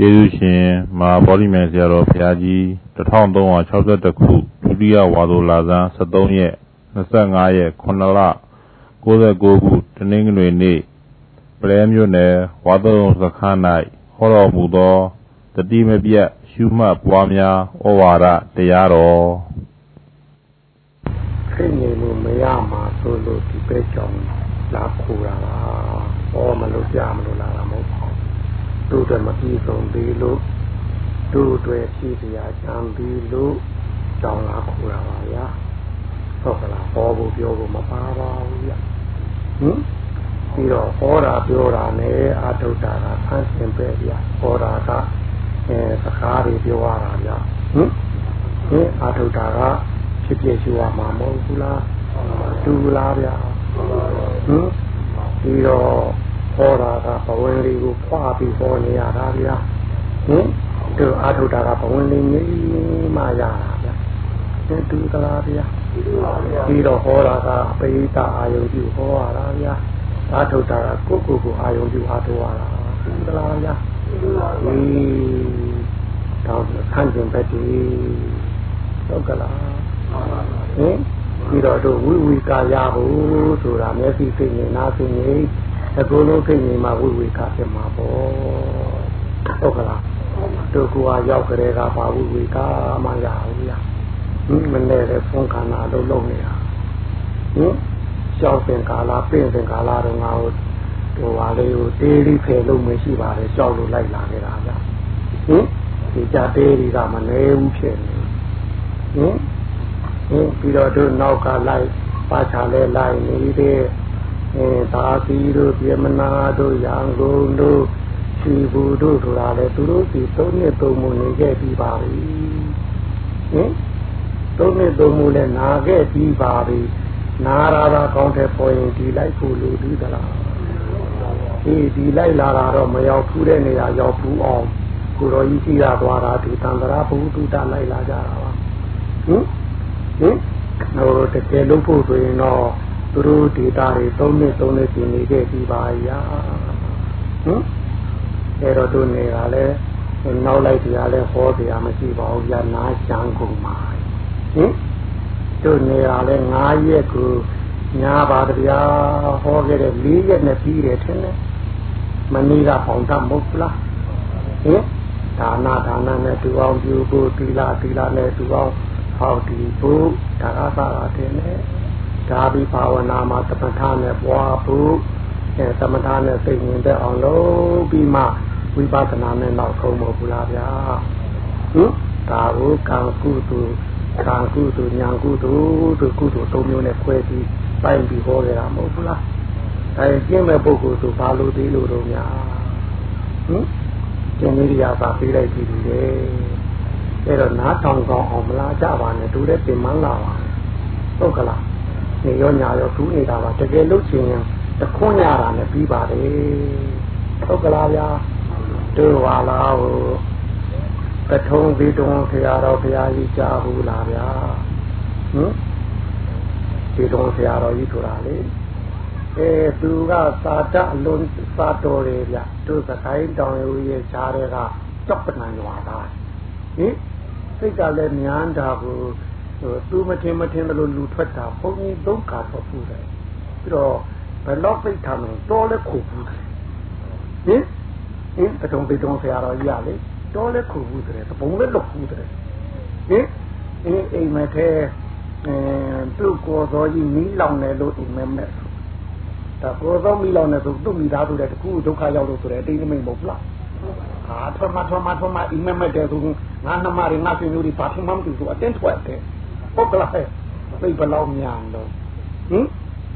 ကျေးဇူးရှင်မဟာဗောဓိမယ်ဆရာတော်ဘုရားကြီး1362ခုဒုတိယဝါဆိုလဆန်း73ရက်25ရက်9လ69ခုတနင်္ဂနွေနေ့ပလဲမြို့နယ်ဝါသုံးစခန်း၌ဟောတော်မူသောတတိမပြတ်ရှုမှတ်ပွားများဩဝါဒတရားတော်ခင်နေလို့မရမှာဆိုလို့ဒီပဲကြောင့်လာခူတာပါဟောမလို့ပြမလို့လာတာမဟုတ်ပါဘူး တို့တယ်မပြီးဆုံးသေးလို့တို့တွေရှိစရာချမ်းပြီးလို့ကြောင်းလာခူတာပါဗျာဟုတ်ကလားဟောဖို့ပြောဖို့မပါပါဘူးဗျာဟင်ပြီးတော့ဟောတာပြောတာနဲ့အာထုတာကဆန်းစင်ပဲဗျာဟောတာကအဲစကားတွေပြောရတာဗျာဟင်ဟင်အာထုတာကဖြစ်ဖြစ်ရှိရမှာမဟုတ်ဘူးလားတူလားဗျာဟင်ပြီးတော့ ဟောတာကဘဝင်လေးကိုဖွာပြီးဟောနေရတာဗျာဟင်သူအာထုတာကဘဝင်လေးကြီးမှရတာဗျာသင်တူသလားဗျာပြီးတော့ဟောတာကပိဋကအာယုပြုဟောရတာဗျာအာထုတာကကိုကိုကိုအာယုပြုအားထုတ်ရတာတူသလားဗျာဒီတော့ဆန့်ကျင်ဘက်ဒီဟုတ်ကလားဟင်ပြီးတော့တို့ဝိဝီကာရဖို့ဆိုတာမျက်စိစိတ်နဲ့နားစိတ်နဲ့ အကုန်လုံးစိတ်နဲ့မှဝိဝီကာဖြစ်မှာပေါ့ဟုတ်ကလားတို့ကွာရောက်ကြတဲ့ကပါဝိဝီကာမှရဘူးရဟင်မနဲ့တဲ့ဖုန်းခန္ဓာလုံးလုံးနေတာဟင်ရှောက်ပင်ကာလာပင့်ပင်ကာလာတော့ငါတို့ဟိုပါလေးကိုတေးလေးဖယ်လို့မရှိပါနဲ့ရှောက်လို့လိုက်လာခဲ့တာဗျဟင်ဒီကြတေးတွေကမနေဘူးဖြစ်နေဟင်ဟင်ပြီးတော့တို့နောက်ကလိုက်ပါချာလဲလိုက်နေတဲ့ အဲသာသီတို့ပြမနာတို့ရန်ကုန်တို့ရှိဘူးတို့ဆိုတာလေသူတို့ဒီသုံးနှစ်သုံးမှုနေခဲ့ပြီးပါပြီဟင်သုံးနှစ်သုံးမှုနဲ့နာခဲ့ပြီးပါပြီနာရာသာကောင်းတဲ့ပေါ်ရင်ဒီလိုက်ဖို့လူဒီသလားဒီဒီလိုက်လာတာတော့မရောက်ဘူးတဲ့နေရာရောက်ဘူးအောင်ကိုတော်ကြီးကြည့်ရသွားတာဒီတန်ត្រာဘုသူတလိုက်လာကြတာပါဟင်ဟင်ဟိုတကယ်လို့ဖို့ဆိုရင်တော့ သူတို့ဒေတာတွေသုံးနှစ်သုံးနှစ်ပြင်နေခဲ့ပြီးပါရာဟင်အဲတော့သူနေတာလဲနောက်လိုက်တရားလဲဟောတရားမရှိပါဘူးဗျာနားချမ်းကုန်ပါဟင်သူနေတာလဲ9ရက်ကိုညာပါတရားဟောခဲ့တဲ့4ရက်နဲ့ပြီးတယ်ထင်တယ်မနေ့ကပေါင်တတ်မဟုတ်လားဟင်ဒါနဒါနနဲ့တူအောင်ပြုဖို့သီလသီလနဲ့တူအောင်ဟောဒီဖို့ဒါကသာတယ်နဲ့ ဒါပြီးဘာဝနာမှာသမထနဲ့ပွားဖို့အဲသမထနဲ့စိတ်ဝင်တဲ့အောင်လုပ်ပြီးမှဝိပဿနာနဲ့နောက်ဆုံးမဟုတ်ဘူးလားဗျာဟင်ဒါကိုကံကုသိုလ်ကံကုသိုလ်ညာကုသိုလ်တို့ကုသိုလ်သုံးမျိုးနဲ့ခွဲပြီးပိုင်းပြီးဟောကြတာမဟုတ်ဘူးလားအဲကျင့်မဲ့ပုဂ္ဂိုလ်ဆိုဘာလို့သေးလို့တော့များဟင်ကျင့်လေးရာပါပေးလိုက်ပြီလေအဲ့တော့နားထောင်ကောင်းအောင်မလားကြပါနဲ့သူလည်းပြင်မလာပါဟုတ်ကလား နေရောညာရောသူနေတာပါတကယ်လို့ချင်းရင်တခွန်းရတာနဲ့ပြီးပါတယ်ဟုတ်ကလားဗျာတို့ပါလားဟိုပထုံးပြီးတုံးခရာတော်ဘုရားကြီးကြားဘူးလားဗျာဟင်ဒီတုံးခရာတော်ကြီးဆိုတာလေအဲသူကသာတအလုံးသာတော်တယ်ဗျတို့စကိုင်းတောင်ရိုးရဲ့ဈားတွေကကြောက်ပနံရွာသားဟင်စိတ်ကလည်းမြန်တာကို ဟိုသူမထင်မထင်တယ်လို့လူထွက်တာဘုန်းကြီးသုံးခါတော့ပူတယ်ပြီးတော့ဘယ်တော့ပိတ်ထားမလို့တော်လဲခုပူတယ်ဟင်ဟင်တထုံပေတုံဆရာတော်ကြီးကလေတော်လဲခုပူတယ်တပုံလဲလွတ်ပူတယ်ဟင်အင်းအိမ်မထဲအဲသူ့ကိုယ်တော်ကြီးမီးလောင်တယ်လို့အိမ်မက်မဲ့ဒါကိုယ်တော်မီးလောင်တယ်ဆိုသူ့မိသားစုတဲ့တခုဒုက္ခရောက်လို့ဆိုတယ်အတိတ်မိတ်မဟုတ်လားအာထမထမထမအိမ်မက်မဲ့တယ်ဆိုငါနှမတွေငါဆွေမျိုးတွေဘာမှမသိဘူးအတင်းထွက်တယ် ဟုတ်ကလားသိဘလောက်မြန်တော့ဟင်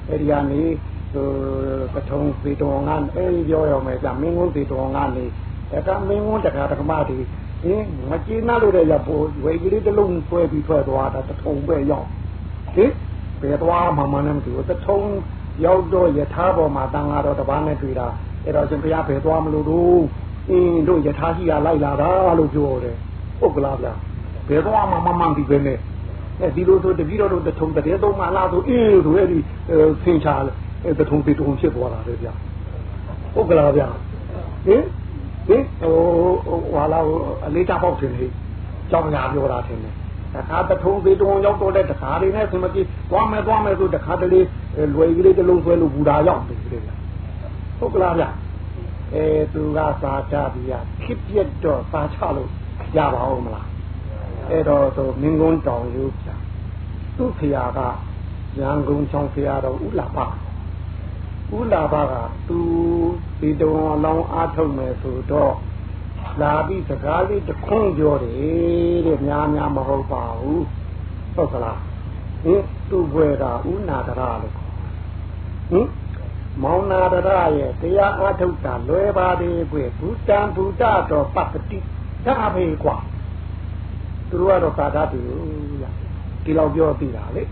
အဲဒီကနေဟိုပထုံးပေတော်ငါအဲဒီပြောရမယ်ကြာမင်းကုန်းပေတော်ငါနေတကမင်းကုန်းတကတကမတွေဟင်မကျေနပ်လို့တဲ့ရဖို့ဝေကြီးလေးတစ်လုံးဆွဲပြီးထွက်သွားတာတထုံပဲရောက်ဟင်ဘယ်သွားမှမနဲ့မသိဘူးတထုံရောက်တော့ယထာပေါ်မှာတန်ဃာတော်တပားနဲ့တွေ့တာအဲ့တော့ရှင်ဘုရားဘယ်သွားမလို့တို့အင်းတို့ယထာရှိရလိုက်လာတာလို့ပြောတယ်ဟုတ်ကလားဗျာဘယ်သွားမှမမှန်ဒီပဲနဲ့ အဲဒီလိုဆိုတပည့်တော်တို့တထုံတည်းသုံးမှလားဆိုအေးဆိုအဲ့ဒီဆင်ချာအဲတထုံပေထုံဖြစ်သွားတာလေဗျာဟုတ်ကလားဗျာဟင်ဟင်ဟိုဟိုဟာပါလားအလေးတပေါက်တင်လေကြောင်းညာပြောတာတင်တယ်တခါတထုံးသေးတုံရောက်တော့တဲ့တခါလေးနဲ့ဆင်မပြေသွားမယ်သွားမယ်ဆိုတခါတလေလွယ်ကြီးလေးတစ်လုံးဆွဲလို့ဘူတာရောက်တယ်လေဟုတ်ကလားဗျအဲသူကစာချပြီးရခစ်ပြက်တော့စာချလို့ရပါဦးမလား အဲ့တော့ဆိုမင်းကုန်းတောင်ယူပြသူ့ဖရာကရန်ကုန်ချောင်းဖရာတော်ဥလာပါဥလာပါကသူဒီတုံအလောင်းအားထုတ်မယ်ဆိုတော့လာပြီးစကားလေးတခွန်းပြောတယ်တဲ့များများမဟုတ်ပါဘူးဟုတ်ကလားဟင်သူ့ဘွယ်ကဥနာတရလို့ဟင်မောင်နာတရရဲ့တရားအားထုတ်တာလွယ်ပါတယ်ကွဘူတံဘူတတော်ပတ္တိဒါပဲကွာ သူတို့ကတော့ကာတာတူရဒီလောက်ပြောသိတာလေ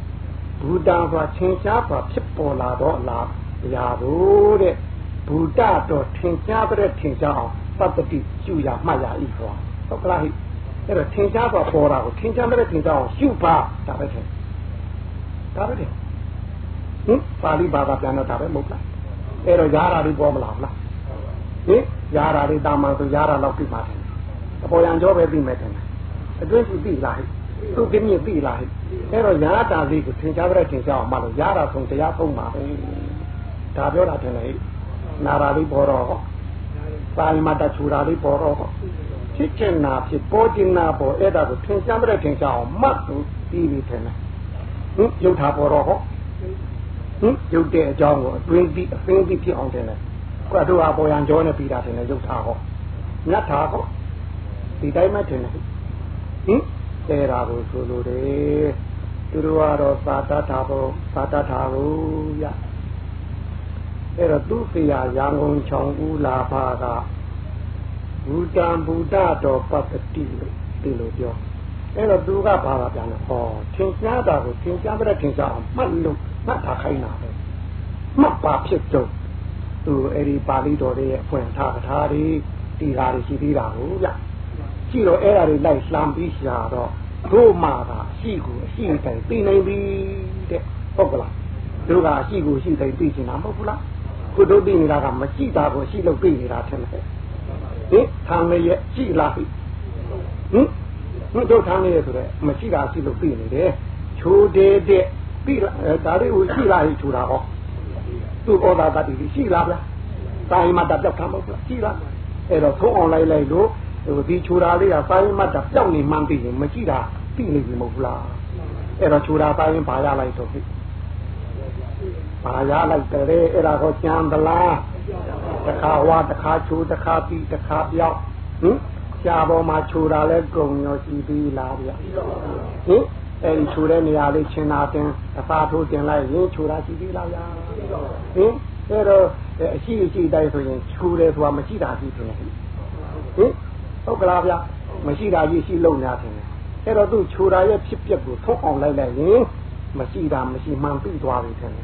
ဘူတံဆိုတာချင်းရှားပါဖြစ်ပေါ်လာတော့လားတရားတို့တဲ့ဘူတတော်ထင်ရှားတဲ့ထင်ရှားအောင်ပတ္တိရှုရမှတ်ရဤကွာဟုတ်ကလားဟိအဲ့တော့ထင်ရှားပါပေါ်တာကိုထင်ရှားတဲ့ထင်ရှားအောင်ရှုပါဒါပဲထင်ဒါပဲထင်ဟင်ပါဠိဘာသာပြန်တော့ဒါပဲမဟုတ်လားအဲ့တော့ယာရာတွေပေါ်မလာဘူးလားဟင်ယာရာတွေတာမန်ဆိုယာရာလောက်ပြပါတယ်အပေါ်ရန်ကြောပဲပြီးမယ်တယ် အတွင်းသူသိလားဟိသူကင်းမြင့်သိလားဟိအဲ့တော့ယာတာလေးကိုသင်ကြားတဲ့သင်ကြားအောင်မလို့ယာတာဆုံးတရားပုံပါပဲဒါပြောတာတယ်လေနာရာလေးပေါ်တော့ပါဠိမှာတချူရာလေးပေါ်တော့ဖြစ်ချင်နာဖြစ်ပေါ်ချင်နာပေါ်အဲ့ဒါကိုသင်ကြားတဲ့သင်ကြားအောင်မှတ်သူပြီးပြီတယ်ဟင်ရုပ်ထားပေါ်တော့ဟောဟင်ရုပ်တဲ့အကြောင်းကိုအတွင်းပြီးအသိပြီးဖြစ်အောင်တယ်လေကွာတို့ဟာပေါ်ရန်ကြောနဲ့ပြီးတာတယ်လေရုပ်ထားဟောညတ်ထားဟောဒီတိုင်းမှတင်တယ် ဟင်အဲဒါကိုဆိုလိုတယ်သူတို့ကတော့သာတတ်တာပေါ့သာတတ်တာကိုရအဲ့တော့သူဆရာရန်ကုန်ချောင်းဦးလာဖာကဘူတံဘူတတော်ပတ္တိလို့ဒီလိုပြောအဲ့တော့သူကဘာသာပြန်လဲဟောသင်ကြားတာကိုသင်ကြားတဲ့သင်ကြားအောင်မှတ်လို့မှတ်ထားခိုင်းတာပဲမှတ်ပါဖြစ်တော့သူအဲ့ဒီပါဠိတော်ရဲ့အဖွင့်ထားထားတွေဒီဟာတွေရှိသေးတာကိုဗျ ရှိတော့အဲ့ဒါတွေလိုက်လှမ်းပြီးရှာတော့တို့မှာကအရှိကိုအရှိတိုင်းသိနိုင်ပြီတဲ့ဟုတ်ကလားတို့ကအရှိကိုရှိတိုင်းသိချင်တာမဟုတ်ဘူးလားကိုတို့သိနေတာကမရှိတာကိုရှိလို့သိနေတာထင်တယ်ဟင်ခံရရဲ့ရှိလားဟင်ဟင်တို့ခံရရဲ့ဆိုတော့မရှိတာရှိလို့သိနေတယ်ချိုးတဲ့တဲ့သိလားဒါလေးကိုရှိလားချိုးတာဟောသူ့ဩဒါတတိရှိလားဗျာတိုင်းမှာတက်ထားမဟုတ်လားရှိလားအဲ့တော့သုံးအောင်လိုက်လိုက်လို့ဟို ဒီခြူတာလေးကပိုင်းမှတ်တာပြောက်နေမှန်းသိရင်မကြည့်တာသိနေပြီမဟုတ်လားအဲ့တော့ခြူတာပိုင်းဘာရလိုက်တော့ပြီဘာရလိုက်တယ်အဲ့ဒါကိုကြံပလားတခါဝါတခါခြူတခါပြီးတခါပြောက်ဟင်ရှားပေါ်မှာခြူတာလဲကုံရောရှိသေးလားဗျဟင်အဲ့ဒီခြူတဲ့နေရာလေးချင်းနာတင်အသာထိုးတင်လိုက်ရင်ခြူတာရှိသေးလားဗျဟင်အဲ့တော့အရှိအရှိတိုင်းဆိုရင်ခြူတယ်ဆိုတာမရှိတာရှိတယ်ဟင် ဟုတ်ကလားဗျမရှိတာကြီးရှိလုံများတယ်အဲ့တော့သူခြူတာရဲ့ဖြစ်ပျက်ကိုထုတ်အောင်လိုက်လိုက်ရင်မရှိတာမရှိမှန်ပြီးသွားပြီတယ်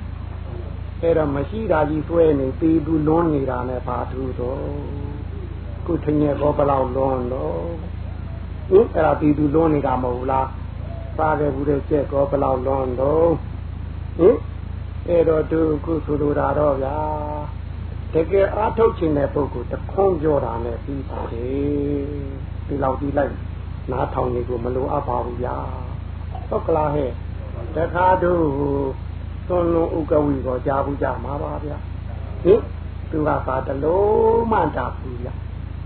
အဲ့တော့မရှိတာကြီးသွဲနေပြီးသူလွန်းနေတာနဲ့ဘာသူတော့ခုထင်ရဘောဘလောက်လွန်းတော့ဟင်အဲ့ဒါပြီးသူလွန်းနေတာမဟုတ်လားပါခဲ့ဘူးတဲ့ကျက်ကောဘလောက်လွန်းတော့ဟင်အဲ့တော့သူခုဆိုလိုတာတော့ဗျာ တကယ်အားထုတ်ခြင်းတဲ့ပုဂ္ဂိုလ်တခွန်းပြောတာနဲ့ပြီးပါတယ်ဒီလောက်ဒီလိုက်နားထောင်နေကိုမလိုအပ်ပါဘူးဗျာဟုတ်ကလားဟဲ့တခါတို့သွန်လုံးဥကဝီကိုကြားဘူးကြမှာပါဗျာဟင်သူကပါတလုံးမှတာဘူးဗျာ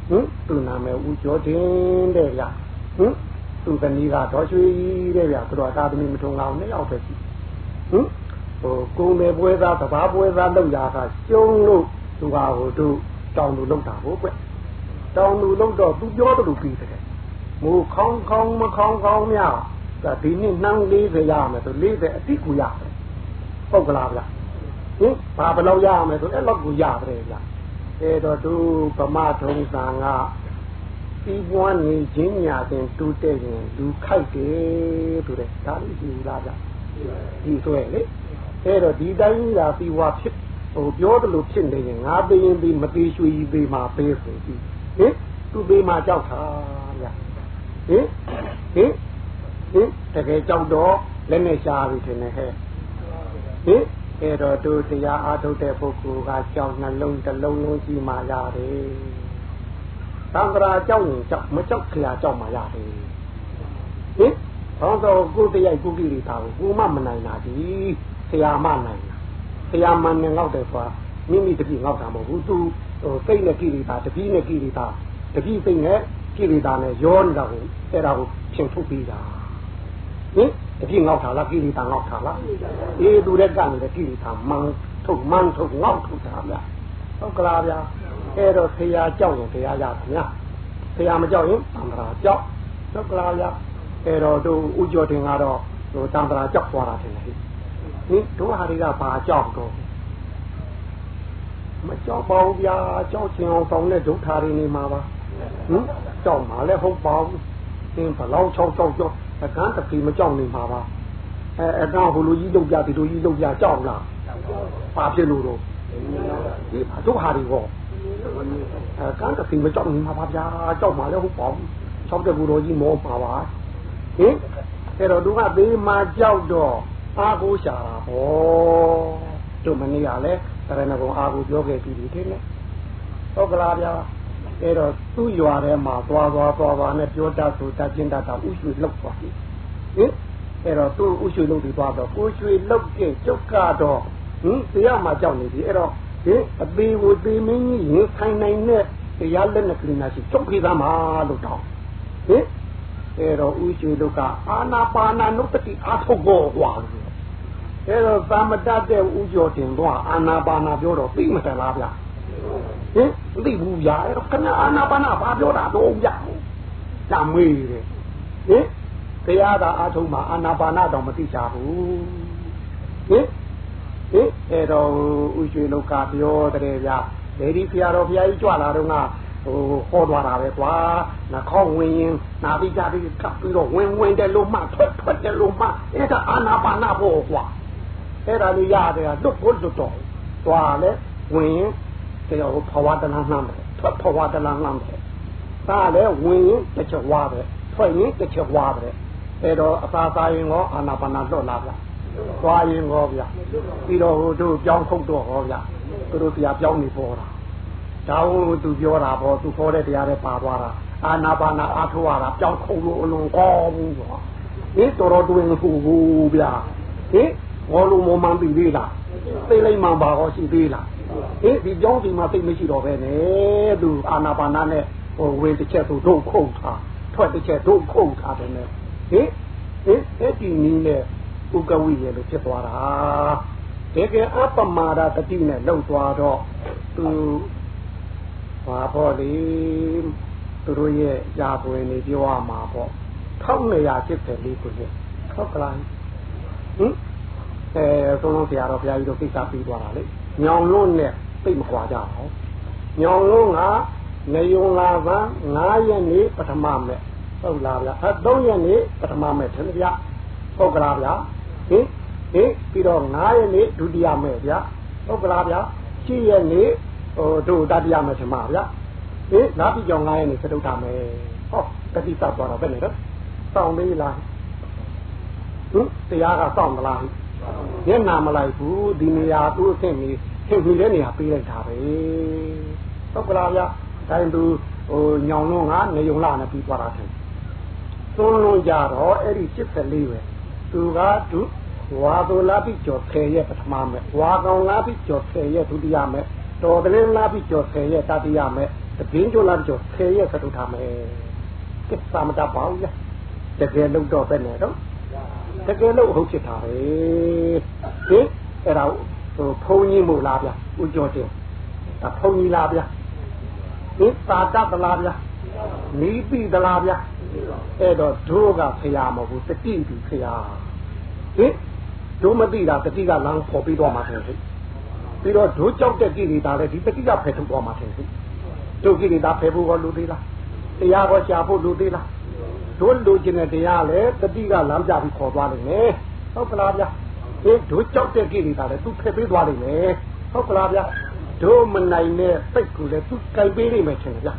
ဟင်သူနာမည်ဦးကျော်တင်တဲ့ဗျာဟင်သူသမီးကတော့ရွှေတဲ့ဗျာသူတော်တာသမီးမထုံအောင်နှစ်ယောက်ပဲရှိဟင်ဟိုကုံတယ်ပွဲသားတဘာပွဲသားလောက်ရာကကျုံလို့ သူကဟိုတို့တောင်သူလောက်တာဟုတ်ကွတောင်သူလောက်တော့သူပြောတယ်လို့ပြီးတယ်မူခေါင်းခေါင်းမခေါင်းခေါင်းများဒါဒီနေ့နှမ်း40ရမယ်ဆို40အတိကူရတယ်ဟုတ်ကလားဗျဟင်ဘာဘယ်လောက်ရမယ်ဆိုအဲ့လောက်ကိုရတယ်ဗျအဲတော့သူဗမာထုံးစံကပြီးပွားနေခြင်းညာတင်တူးတဲ့ရင်လူခိုက်တယ်ဆိုတဲ့ဒါလေးရှိလားဗျဒီဆိုရလေအဲ့တော့ဒီတိုင်းသာပြီးွားဖြစ် ဟိုပြောတယ်လို့ဖြစ်နေရင်ငါပေးရင်ပြီးမသေးရွှေကြီးပေးမှာပေးဆိုပြီးဟင်သူပေးမှာကြောက်တာဗျဟင်ဟင်ဟင်တကယ်ကြောက်တော့လက်နဲ့ရှားပြီထင်တယ်ဟဲ့ဟင်အဲ့တော့သူတရားအားထုတ်တဲ့ပုဂ္ဂိုလ်ကကြောက်နှလုံးတစ်လုံးလုံးရှိမှရတယ်ဟသံဃာကြောက်ရင်ကြောက်မကြောက်ခရာကြောက်မှရတယ်ဟင်ဘောင်းတော့ကိုတရိုက်ကိုကိလေသာကိုကိုမမနိုင်တာဒီဆရာမနိုင် တာဆရာမနဲ့ငေါက်တယ်ဆိုတာမိမိတပည့်ငေါက်တာမဟုတ်ဘူးသူဟိုစိတ်နဲ့ကိလေသာတပည့်နဲ့ကိလေသာတပည့်စိတ်နဲ့ကိလေသာနဲ့ရောနေတာကိုအဲ့ဒါကိုဖြင့်ထုတ်ပြီးတာဟင်တပည့်ငေါက်တာလားကိလေသာငေါက်တာလားအေးသူတဲ့ကနေကိလေသာမန်ထုတ်မန်ထုတ်ငေါက်ထုတ်တာဗျဟုတ်ကလားဗျာအဲ့တော့ဆရာကြောက်ရင်တရားရပါဗျာဆရာမကြောက်ရင်သံဃာကြောက်ဟုတ်ကလားဗျာအဲ့တော့တို့ဥကျော်တင်ကတော့ဟိုတံ္ဍရာကြောက်သွားတာတယ် ဟင်တို့ဟာတွေကဘာကြောက်တော့မကြောက်ပါဘူးဗျာကြောက်ချင်အောင်ဆောင်တဲ့ဒုက္ခတွေနေမှာပါဟင်ကြောက်မှာလည်းဟုတ်ပါဘူးသင်ဘလောက်ချောက်ချောက်ကြောက်အခန်းတစ်ปีမကြောက်နေမှာပါအဲအကောင်ဟိုလိုကြီးလုပ်ကြဒီလိုကြီးလုပ်ကြကြောက်လားပါဖြစ်လို့တော့ဒီဒုက္ခတွေဟောအခန်းတစ်ปีမကြောက်နေမှာပါဗျာကြောက်မှာလည်းဟုတ်ပါဘူးချောက်တဲ့ဘူတော်ကြီးမောပါပါဟင်အဲ့တော့သူကသေးမှကြောက်တော့ အာကိုရှာတာဟောတို့မနေ့ကလည်းတရဏဂုံအာကိုပြောခဲ့ပြီဒီတဲ့ဟုတ်ကလားဗျာအဲ့တော့သူ့ရွာထဲမှာသွားသွားသွားသွားနဲ့ပြောတတ်ဆိုတတ်ကျင်တတ်တာဥရွှေလောက်သွားပြီဟင်အဲ့တော့သူ့ဥရွှေလောက်ပြီးသွားတော့ကိုရွှေလောက်ကကျုပ်ကတော့ဟင်တရားမှကြောက်နေပြီအဲ့တော့ဒီအသေးကိုသေးမင်းကြီးရင်ဆိုင်နိုင်တဲ့တရားလက်နဲ့ကလေးနာရှိကျုပ်ပြေးသားမှာလို့တောင်းဟင်အဲ့တော့ဥရှိတို့ကအာနာပါနာနုပတိအာထုတ်ကိုဟွာ အဲ့တော့သမတတ်တဲ့ဥကျော်တင်တော့အာနာပါနာပြောတော့သိမတယ်လားဗျာဟင်သိဘူးဗျာအဲ့တော့ခဏအာနာပါနာဘာပြောတာတော့ဗျာကြမေးတယ်ဟင်တရားသာအာထုံးမှာအာနာပါနာတော့မသိချဘူးဟင်ဟင်အဲ့တော့ဥရွှေလောကပြောတယ်ဗျာဒေဒီဖရာတော်ဘုရားကြီးကြွလာတော့ကဟိုဟောသွားတာပဲကွာနှာခေါင်းဝင်ရင်နာပြီးကြပြီးကပ်ပြီးတော့ဝင်ဝင်တယ်လို့မှထွက်ထွက်တယ်လို့မှအဲ့ဒါအာနာပါနာဖို့ကွာ အဲ့ဒါလေးရတယ်လွတ်ဖို့လွတ်တော့သွားလဲဝင်ရင်တရားဟိုဘဝတနာနှမ်းတယ်ထွက်ဘဝတနာနှမ်းတယ်ဒါလည်းဝင်ရင်တစ်ချက်ဝါပဲထွက်ရင်တစ်ချက်ဝါပဲအဲ့တော့အသာသာရင်ရောအာနာပါနာလွတ်လာဗျသွားရင်ရောဗျပြီးတော့ဟိုတို့ကြောင်းထုတ်တော့ဟောဗျသူတို့တရားပြောင်းနေပေါ်တာဒါဟုတ်သူပြောတာပေါ့သူခေါ်တဲ့တရားတွေပါသွားတာအာနာပါနာအာထုရတာကြောင်းခုံလို့အလွန်ကောင်းဘူးကွာဒီတော်တော်တွင်ဟူဟူဗျာဟင် ဘောလုံးမမှန်ပြီသေးလားသိလိုက်မှန်ပါဟောရှိသေးလားဟင်ဒီကြောင်းဒီမှာသိမရှိတော့ပဲနဲ့သူအာနာပါနာနဲ့ဟိုဝင်တစ်ချက်သူတို့ခုန်ထားထွက်တစ်ချက်တို့ခုန်ထားတယ်နဲ့ဟင်ဟင်အဲ့ဒီနည်းနဲ့ဥကဝိရေလို့ဖြစ်သွားတာတကယ်အပမာဒတတိနဲ့လှုပ်သွားတော့သူပါပေါ့လေသူတို့ရဲ့ယာပွင်နေပြောရမှာပေါ့1984ခုနှစ်ဟုတ်ကလားဟင် အဲသုံးလုံးဆရာတော်ဘုရားကြီးတို့ကိစ္စပြီးသွားတာလေညောင်လုံးနဲ့သိမခွာကြအောင်ညောင်လုံးကနေယုံလာပန်း9ရက်နေ့ပထမမဲ့ဟုတ်လားဗျာအဲ3ရက်နေ့ပထမမဲ့ထင်ဗျာဟုတ်ကလားဗျာဟင်ဟင်ပြီးတော့9ရက်နေ့ဒုတိယမဲ့ဗျာဟုတ်ကလားဗျာ7ရက်နေ့ဟိုတို့တတိယမဲ့ထင်ပါဗျာဟင်နားပြီးကြောင်9ရက်နေ့သတုထမဲ့ဟောတတိသသွားတော့ဘယ်နဲ့တော့စောင့်လေးလားဟင်တရားကစောင့်မလား မျက်နာမလိုက်ဘူးဒီနေရာသူ့အဆင့်ကြီးသင်ပြီးတဲ့နေရာပေးလိုက်တာပဲဟုတ်ကလားဗျတိုင်းသူဟိုညောင်လုံးကနေုံလာနဲ့ပြီးသွားတာထင်သွန်းလုံးကြတော့အဲ့ဒီ84ပဲသူကဒုဝါသူလာပြီးကျော်10ရဲ့ပထမမဲ့ဝါကောင်လာပြီးကျော်10ရဲ့ဒုတိယမဲ့တော်ကလေးလာပြီးကျော်10ရဲ့တတိယမဲ့တပင်းကျော်လာပြီးကျော်10ရဲ့သတုထမဲ့ကိစ္စမတပါဘူးဗျတကယ်လို့တော့ပဲနဲ့တော့ တကယ်လို့ဟုတ်ဖြစ်တာပဲဟင်အဲ့ဒါဟိုဖုံကြီးမို့လားဗျဦးကျော်တင်ဒါဖုံကြီးလားဗျဟင်သာတတလားဗျနီးပြီတလားဗျအဲ့တော့ဒိုးကဖရာမဟုတ်ဘူးတတိပြီဖရာဟင်ဒိုးမသိတာတတိကလမ်းပေါ်ပြီးတော့မှတယ်ပြီးတော့ဒိုးကြောက်တဲ့ကိလေသာလည်းဒီတတိကဖယ်ထုတ်သွားမှတယ်ဒုကိလေသာဖယ်ဖို့ကလူသေးလားတရားကိုရှားဖို့လူသေးလား တို့လူကျင်တဲ့တရားလည်းတတိကလမ်းပြပြီးခေါ်သွားနိုင်မယ်ဟုတ်ကလားဗျာဒီတို့ကြောက်တဲ့ကိလေသာလည်းသူဖယ်ပေးသွားနိုင်မယ်ဟုတ်ကလားဗျာတို့မနိုင်တဲ့စိတ်ကိုလည်းသူကြိုက်ပေးနိုင်မယ်ထင်တယ်ဗျာ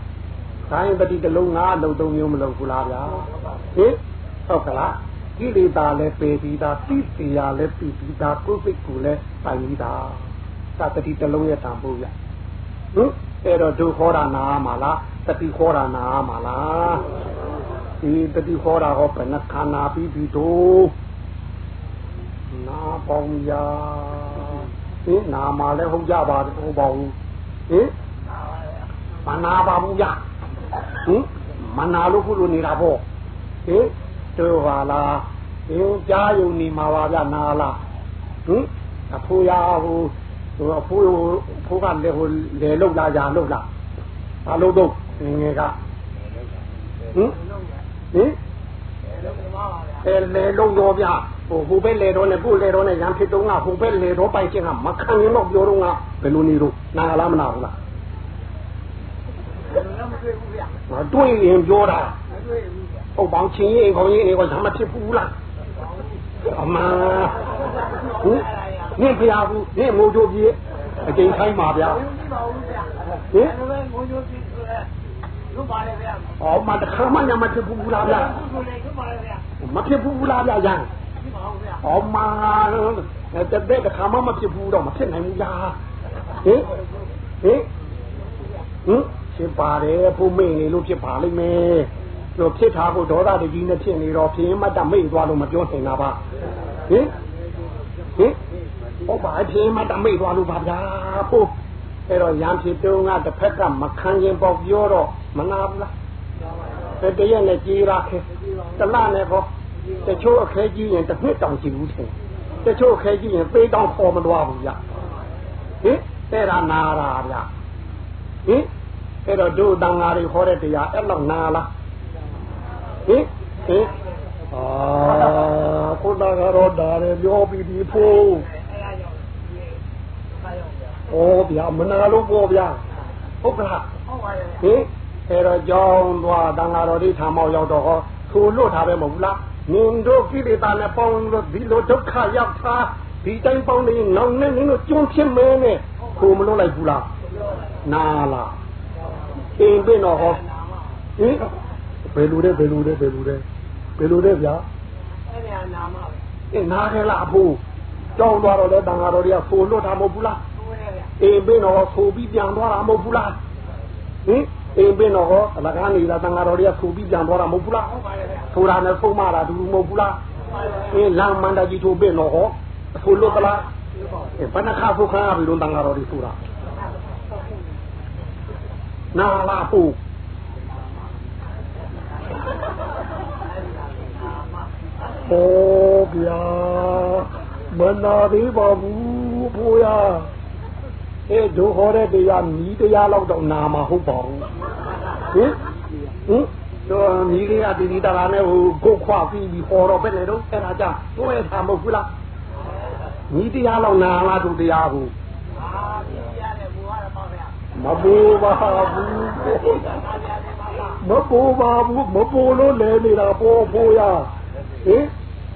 ဒါရင်တတိတလုံးငါလုံးသုံးမျိုးမလုံးဘူးလားဗျာဟင်ဟုတ်ကလားကိလေသာလည်းပယ်ပြီးသားတိစီယာလည်းပြီးပြီးသားကိုယ်စိတ်ကိုလည်းပိုင်ပြီးသားသတတိတလုံးရဲ့တန်ဖိုးဗျဟင်အဲ့တော့ဒုခေါ်တာနာမှာလားတတိခေါ်တာနာမှာလား ဒီတတိခေါ်တာဟောဘယ်နှခါနာပြီးပြီတို့နာပေါင်းရာဟင်နာမှာလည်းဟုတ်ကြပါဟုတ်ပါဘူးဟင်မနာပါဘူးဗျဟင်မနာလို့ခုလိုနေတာပေါ့ဟင်တို့ပါလားဟင်ကြားယုံနေမှာပါဗျနာလားဟင်အဖိုးရဟိုဟိုအဖိုးအဖိုးကလည်းဟိုလေလောက်လာရာလောက်လာအလုံးတော့ငငယ်ကဟင် ဟင်အဲလေလုံးရောဗျဟိုဟိုဘက်လေတော့နဲ့ကိုလေတော့နဲ့ရံဖြစ်တော့ကဟိုဘက်လေတော့ပိုင်ချင်းကမခံရင်တော့ပြောတော့ကဘယ်လိုနေတော့နာလားမနာဘူးလားမတွေ့ရင်ပြောတာဟုတ်ပေါင်းချင်းရင်ခေါင်းရင်နေကမဖြစ်ဘူးလားအမဟုတ်နင့်ဖျားဘူးနင့်မိုးချိုးပြေးအကျိန်ခိုင်းပါဗျာဟင် ဟောမတခါမှညမဖြစ်ဘူးလားဗျာမဖြစ်ဘူးလားဗျာရန်ဟောမတဲ့တဲ့တခါမှမဖြစ်ဘူးတော့မဖြစ်နိုင်ဘူးလားဟင်ဟင်ဟင်ဖြစ်ပါတယ်ဘုမေ့နေလို့ဖြစ်ပါလိမ့်မယ်တို့ဖြစ်တာကိုဒေါသတကြီးနဲ့ဖြစ်နေတော့ဖြစ်ရင်မတ်တမိတ်သွားလို့မပြောနိုင်တာပါဟင်ဟင်ဟုတ်ပါဖြစ်ရင်မတ်တမိတ်သွားလို့ပါဗျာဖို့အဲ့တော့ရံဖြစ်တုံးကတစ်ဖက်ကမခံရင်ပေါ့ပြောတော့ မနာဘူးလားအဲ့တရက်နဲ့ကြေးရာခဲတလနဲ့ပေါ့တချို့အခဲကြီးရင်တစ်နှစ်တောင်ကြည့်ဘူးထင်တချို့အခဲကြီးရင်ပေးတောင်ခေါ်မသွားဘူးဗျဟင်အဲ့ဒါနာတာဗျဟင်အဲ့တော့တို့တန်ဃာတွေဟောတဲ့တရားအဲ့လောက်နာလားဟင်ဟင်အာကိုတာကတော့ဒါရပြောပြီးဒီဖို့ဩဗျာမနာလို့ပေါ့ဗျာဟုတ်ကလားဟုတ်ပါရဲ့ဟင် အဲ့တော့ကြောင်းသွားတန်ဃာတော်တွေထာမောက်ရောက်တော့ဟောထိုလွတ်ထားပဲမဟုတ်ဘူးလားနင်တို့ကိလေသာနဲ့ပေါင်းလို့ဒီလိုဒုက္ခရောက်တာဒီတိုင်းပေါင်းနေနောင်နဲ့နင်တို့ကျွန်းဖြစ်မဲနဲ့ကိုမလွတ်လိုက်ဘူးလားနာလားအင်းပြင်တော့ဟောဟင်ဘယ်လိုလဲဘယ်လိုလဲဘယ်လိုလဲဘယ်လိုလဲဗျာအဲ့ဒါနာမှာပဲအင်းနာခဲ့လားအဖိုးကြောင်းသွားတော့လဲတန်ဃာတော်တွေကဖိုလွတ်တာမဟုတ်ဘူးလားအင်းပြင်တော့ဖိုပြီးပြန်သွားတာမဟုတ်ဘူးလားဟင် အင်းပြင်တော့ဟောအလကားနေတာတန်ဃာတော်တွေကဖိုပြီးပြန်သွားတာမဟုတ်ဘူးလားဟုတ်ပါတယ်ဗျာဆိုတာနဲ့ဖုံးမတာတူမဟုတ်ဘူးလားအင်းလမ်းမန္တကြီးထိုးပြင်တော့ဟောဖိုလွတ်သလားဘယ်နှခါဖိုးခါပြီလို့တန်ဃာတော်တွေဆိုတာနာလာပူဟောဗျာမနာသေးပါဘူးဘိုးရအဲဒုဟောတဲ့တရားမြည်တရားလောက်တော့နာမှာဟုတ်ပါဘူး ဟင်ဟင်တော့မြည်လေးအတီတီတလာနဲ့ဟိုကိုခွာပြီးပြီးဟောတော့ပဲလေတော့အဲ့ဒါကြောင့်တို့ရဲ့သာမဟုတ်ဘူးလားမြည်တရားလောက်နာလားတို့တရားကိုမပူပါဘူးမပူပါဘူးမပူလို့လဲနေတာပေါ်ပေါ်ရဟင်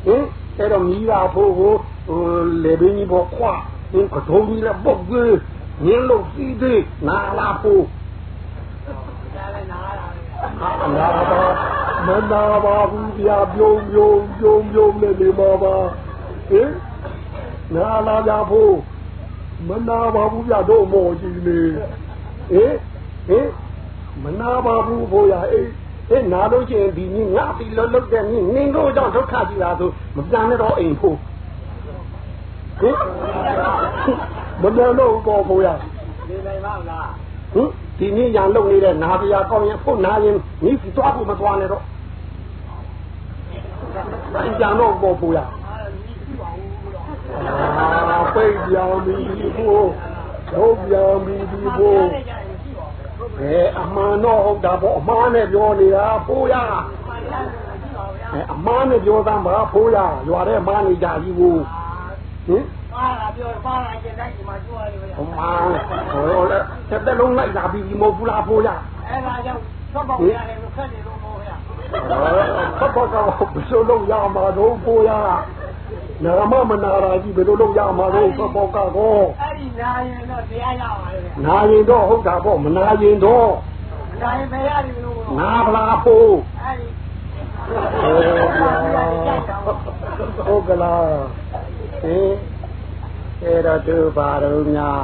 ဟင်အဲ့တော့မိသားဖို့ကိုဟိုလေဘင်းကြီးပေါ်ခွာဟင်ကထုံးကြီးလည်းပုတ်ကြီးညင်းလို့စီးသေးနာလာဖို့ နာပါမနာပါဘူးဗျာပြုံးပြုံးပြုံးပြုံးနဲ့နေပါပါဟင်နာလာကြဖို့မနာပါဘူးဗျာတို့မော်ကြီးနေဟေးဟေးမနာပါဘူးဘိုးရအေးအေးနာလို့ချင်းဒီနင်းငါပြီးလွတ်လွတ်တဲ့နင်းနင်းတို့ကြောင့်ဒုက္ခကြီးတာဆိုမပြန်တော့အိမ်ဖို့ဟင်မပြန်တော့ဘောဘိုးရနေနိုင်ပါလားဟင် ဒီနည်းရန်လုံနေတဲ့နာပြာကောင်းရင်ဖို့နာရင်နီးသွားဖို့မသွားနဲ့တော့ပြန်တော့ဘောဘိုးရအာပိတ်ပြောင်းပြီဖို့ဟုတ်ပြန်ပြီဒီဖို့အဲအမှန်တော့ဟုတ်တာပေါ့အမှားနဲ့ပြောနေတာဖိုးရအဲအမှားနဲ့ပြောသားမှာဖိုးရရွာထဲမှားနေကြကြီးကိုဟင် ပါလာပြောပါလာကျင်တိုင်းဒီမှာကျွားနေပါဟောဟောလေတက်တက်လုံးလိုက်လာပြီမဟုတ်ဘူးလားဖိုးရအဲဒါကြောင့်သောက်ပေါရတယ်လို့ခက်နေလို့ဖိုးရသောက်ပေါကဘယ်လိုလုပ်ရမှာတော့ဖိုးရနာမမနာရာကြီးဘယ်လိုလုပ်ရမှာလဲသောပေါကကောအဲ့ဒီနာရင်တော့တရားရပါလေနာရင်တော့ဟုတ်တာပေါ့မနာရင်တော့နာရင်မရတယ်လို့နာဗလားဖို့အဲ့ဒီဟုတ်ကလားဟေး အဲ့တော့သူပါတော့များ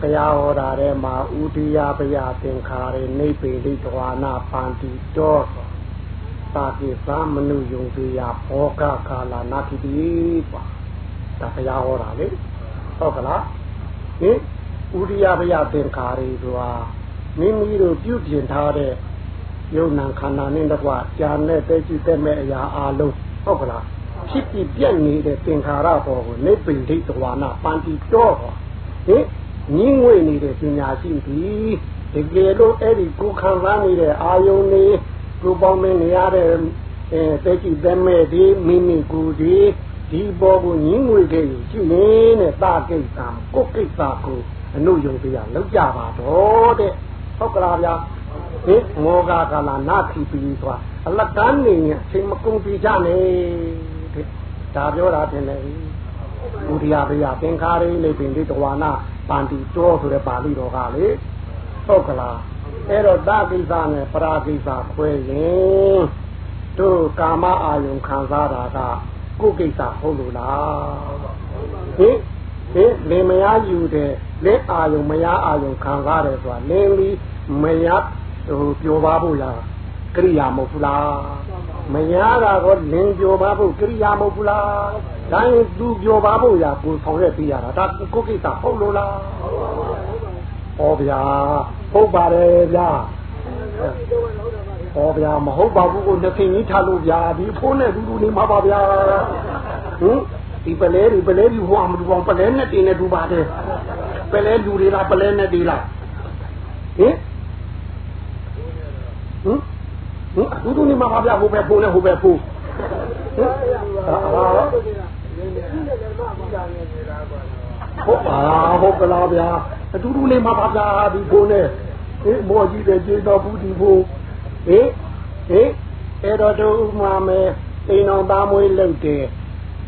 ဟဘုရားဟောတာထဲမှာဥဒိယဘယသင်္ခါရေနေပေလိတဝါနာပန္တိတောသာကိသမနုယုံသေးယဘောကကာလနာတိတိပါဒါဘုရားဟောတာလေဟုတ်ကလားဟင်ဥဒိယဘယသင်္ခါရေဆိုတာမိမိတို့ပြုပြင်ထားတဲ့ယုံနာခန္ဓာနဲ့တကွာကြာနဲ့တဲကြည့်တဲ့မဲ့အရာအလုံးဟုတ်ကလား ဖြစ်ပြီးပြက်နေတဲ့သင်္ခါရပေါ်ကိုနေပိဋိတဝါနာပန္တိတောဟင်ညင်းငွေနေတဲ့ပညာရှိသည်တကယ်လို့အဲ့ဒီကိုခံစားနေတဲ့အာယုန်နေကိုပေါင်းနေရတဲ့အဲတဲကြည့်တဲ့မဲ့ဒီမိမိကိုယ်ဒီဒီပေါ်ကိုညင်းငွေခဲ့ယူရှိနေတဲ့တာကိစ္စကိုကိစ္စကိုအနုယုံပြရလောက်ကြပါတော့တဲ့ဟုတ်ကလားဗျာဟင်မောဂကလာနာခိပီသွားအလကန်းနေအချိန်မကုန်ပြကြနဲ့တဲ့ ဒါပြောတာတင်တယ်ဘုရားဗျာသင်္ခါရိနေပင်ဒီတဝါနာပန္တိတောဆိုတဲ့ပါဠိတော်ကလေဟုတ်ကလားအဲ့တော့တာကိစ္စနဲ့ပရာကိစ္စခွဲရင်တို့ကာမအာယုံခံစားတာကကိုယ်ကိစ္စဟုတ်လို့လားဟင်ဟင်လင်မယားယူတယ်လက်အာယုံမယားအာယုံခံစားတယ်ဆိုတာလင်းပြီးမယားဟိုပျော်ပါဖို့လားကရိယာမဟုတ်ဘူးလား မယားကတော့လင်းပျော်ပါဖို့ကရိယာမဟုတ်ဘူးလားဒါရင်သူပျော်ပါဖို့ရာကိုဆောင်ရွက်ပေးရတာဒါကိုကိစ္စဟုတ်လို့လားဟောဗျာဟုတ်ပါတယ်ဗျာဟောဗျာမဟုတ်ပါဘူးကိုနှစ်ခင်ကြီးထားလို့ဗျာဒီဖိုးနဲ့ဒူဒူနေမှာပါဗျာဟင်ဒီပလဲဒီပလဲဒီဟိုအမတူအောင်ပလဲနဲ့တင်နေတူပါတယ်ပလဲလူတွေလားပလဲနဲ့တွေလားဟင်ဟင် ဟင်ဒူဒူနေမှာပါဗျာဟိုပဲဖိုးနဲ့ဟိုပဲဖိုးဟင်ဟုတ်ပါဟုတ်ကလားဗျာအတူတူနေမှာပါဗျာဒီဖိုးနဲ့ဟင်မော်ကြီးတဲ့ကျေတော်ဘူးဒီဖိုးဟင်ဟင်အဲ့တော့တို့မှာမယ်အိမ်တော်သားမွေးလုပ်တယ်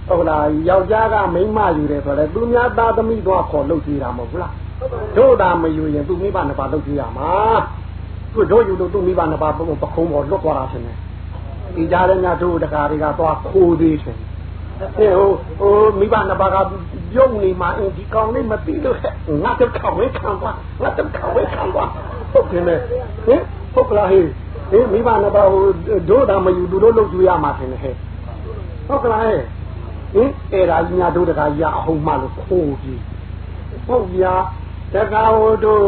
ဟုတ်လားယောက်ျားကမိန်းမယူတယ်ဆိုတော့သူများသားသမီးတော့ခေါ်လုပ်သေးတာမဟုတ်ဘူးလားတို့တာမယူရင်သူမိဘနှစ်ပါးလုပ်သေးရမှာ သူတို့ယူလို့သူမိဘနှစ်ပါးပခုံးပေါ်လွတ်သွားတာရှင်ဒီကြားထဲများတို့တကာတွေကသွားခိုးသေးတယ်အဲဟိုဟိုမိဘနှစ်ပါးကပြုံးနေမှာအင်းဒီကောင်လေးမသိလို့ငါတော့ခေါဝဲခံသွားငါတော့ခေါဝဲခံသွားဟုတ်တယ်လေဟင်ဟုတ်လားဟေးဟင်မိဘနှစ်ပါးဟိုတို့တာမယူသူတို့လုပ်ကြရမှာတင်ဟဲ့ဟုတ်ကလားဟဲ့ဟင်အဲ့ဒါကြီးများတို့တကာကြီးအဟုံးမှလို့ခိုးကြီးဟုတ်ဗျာတကာဟိုတို့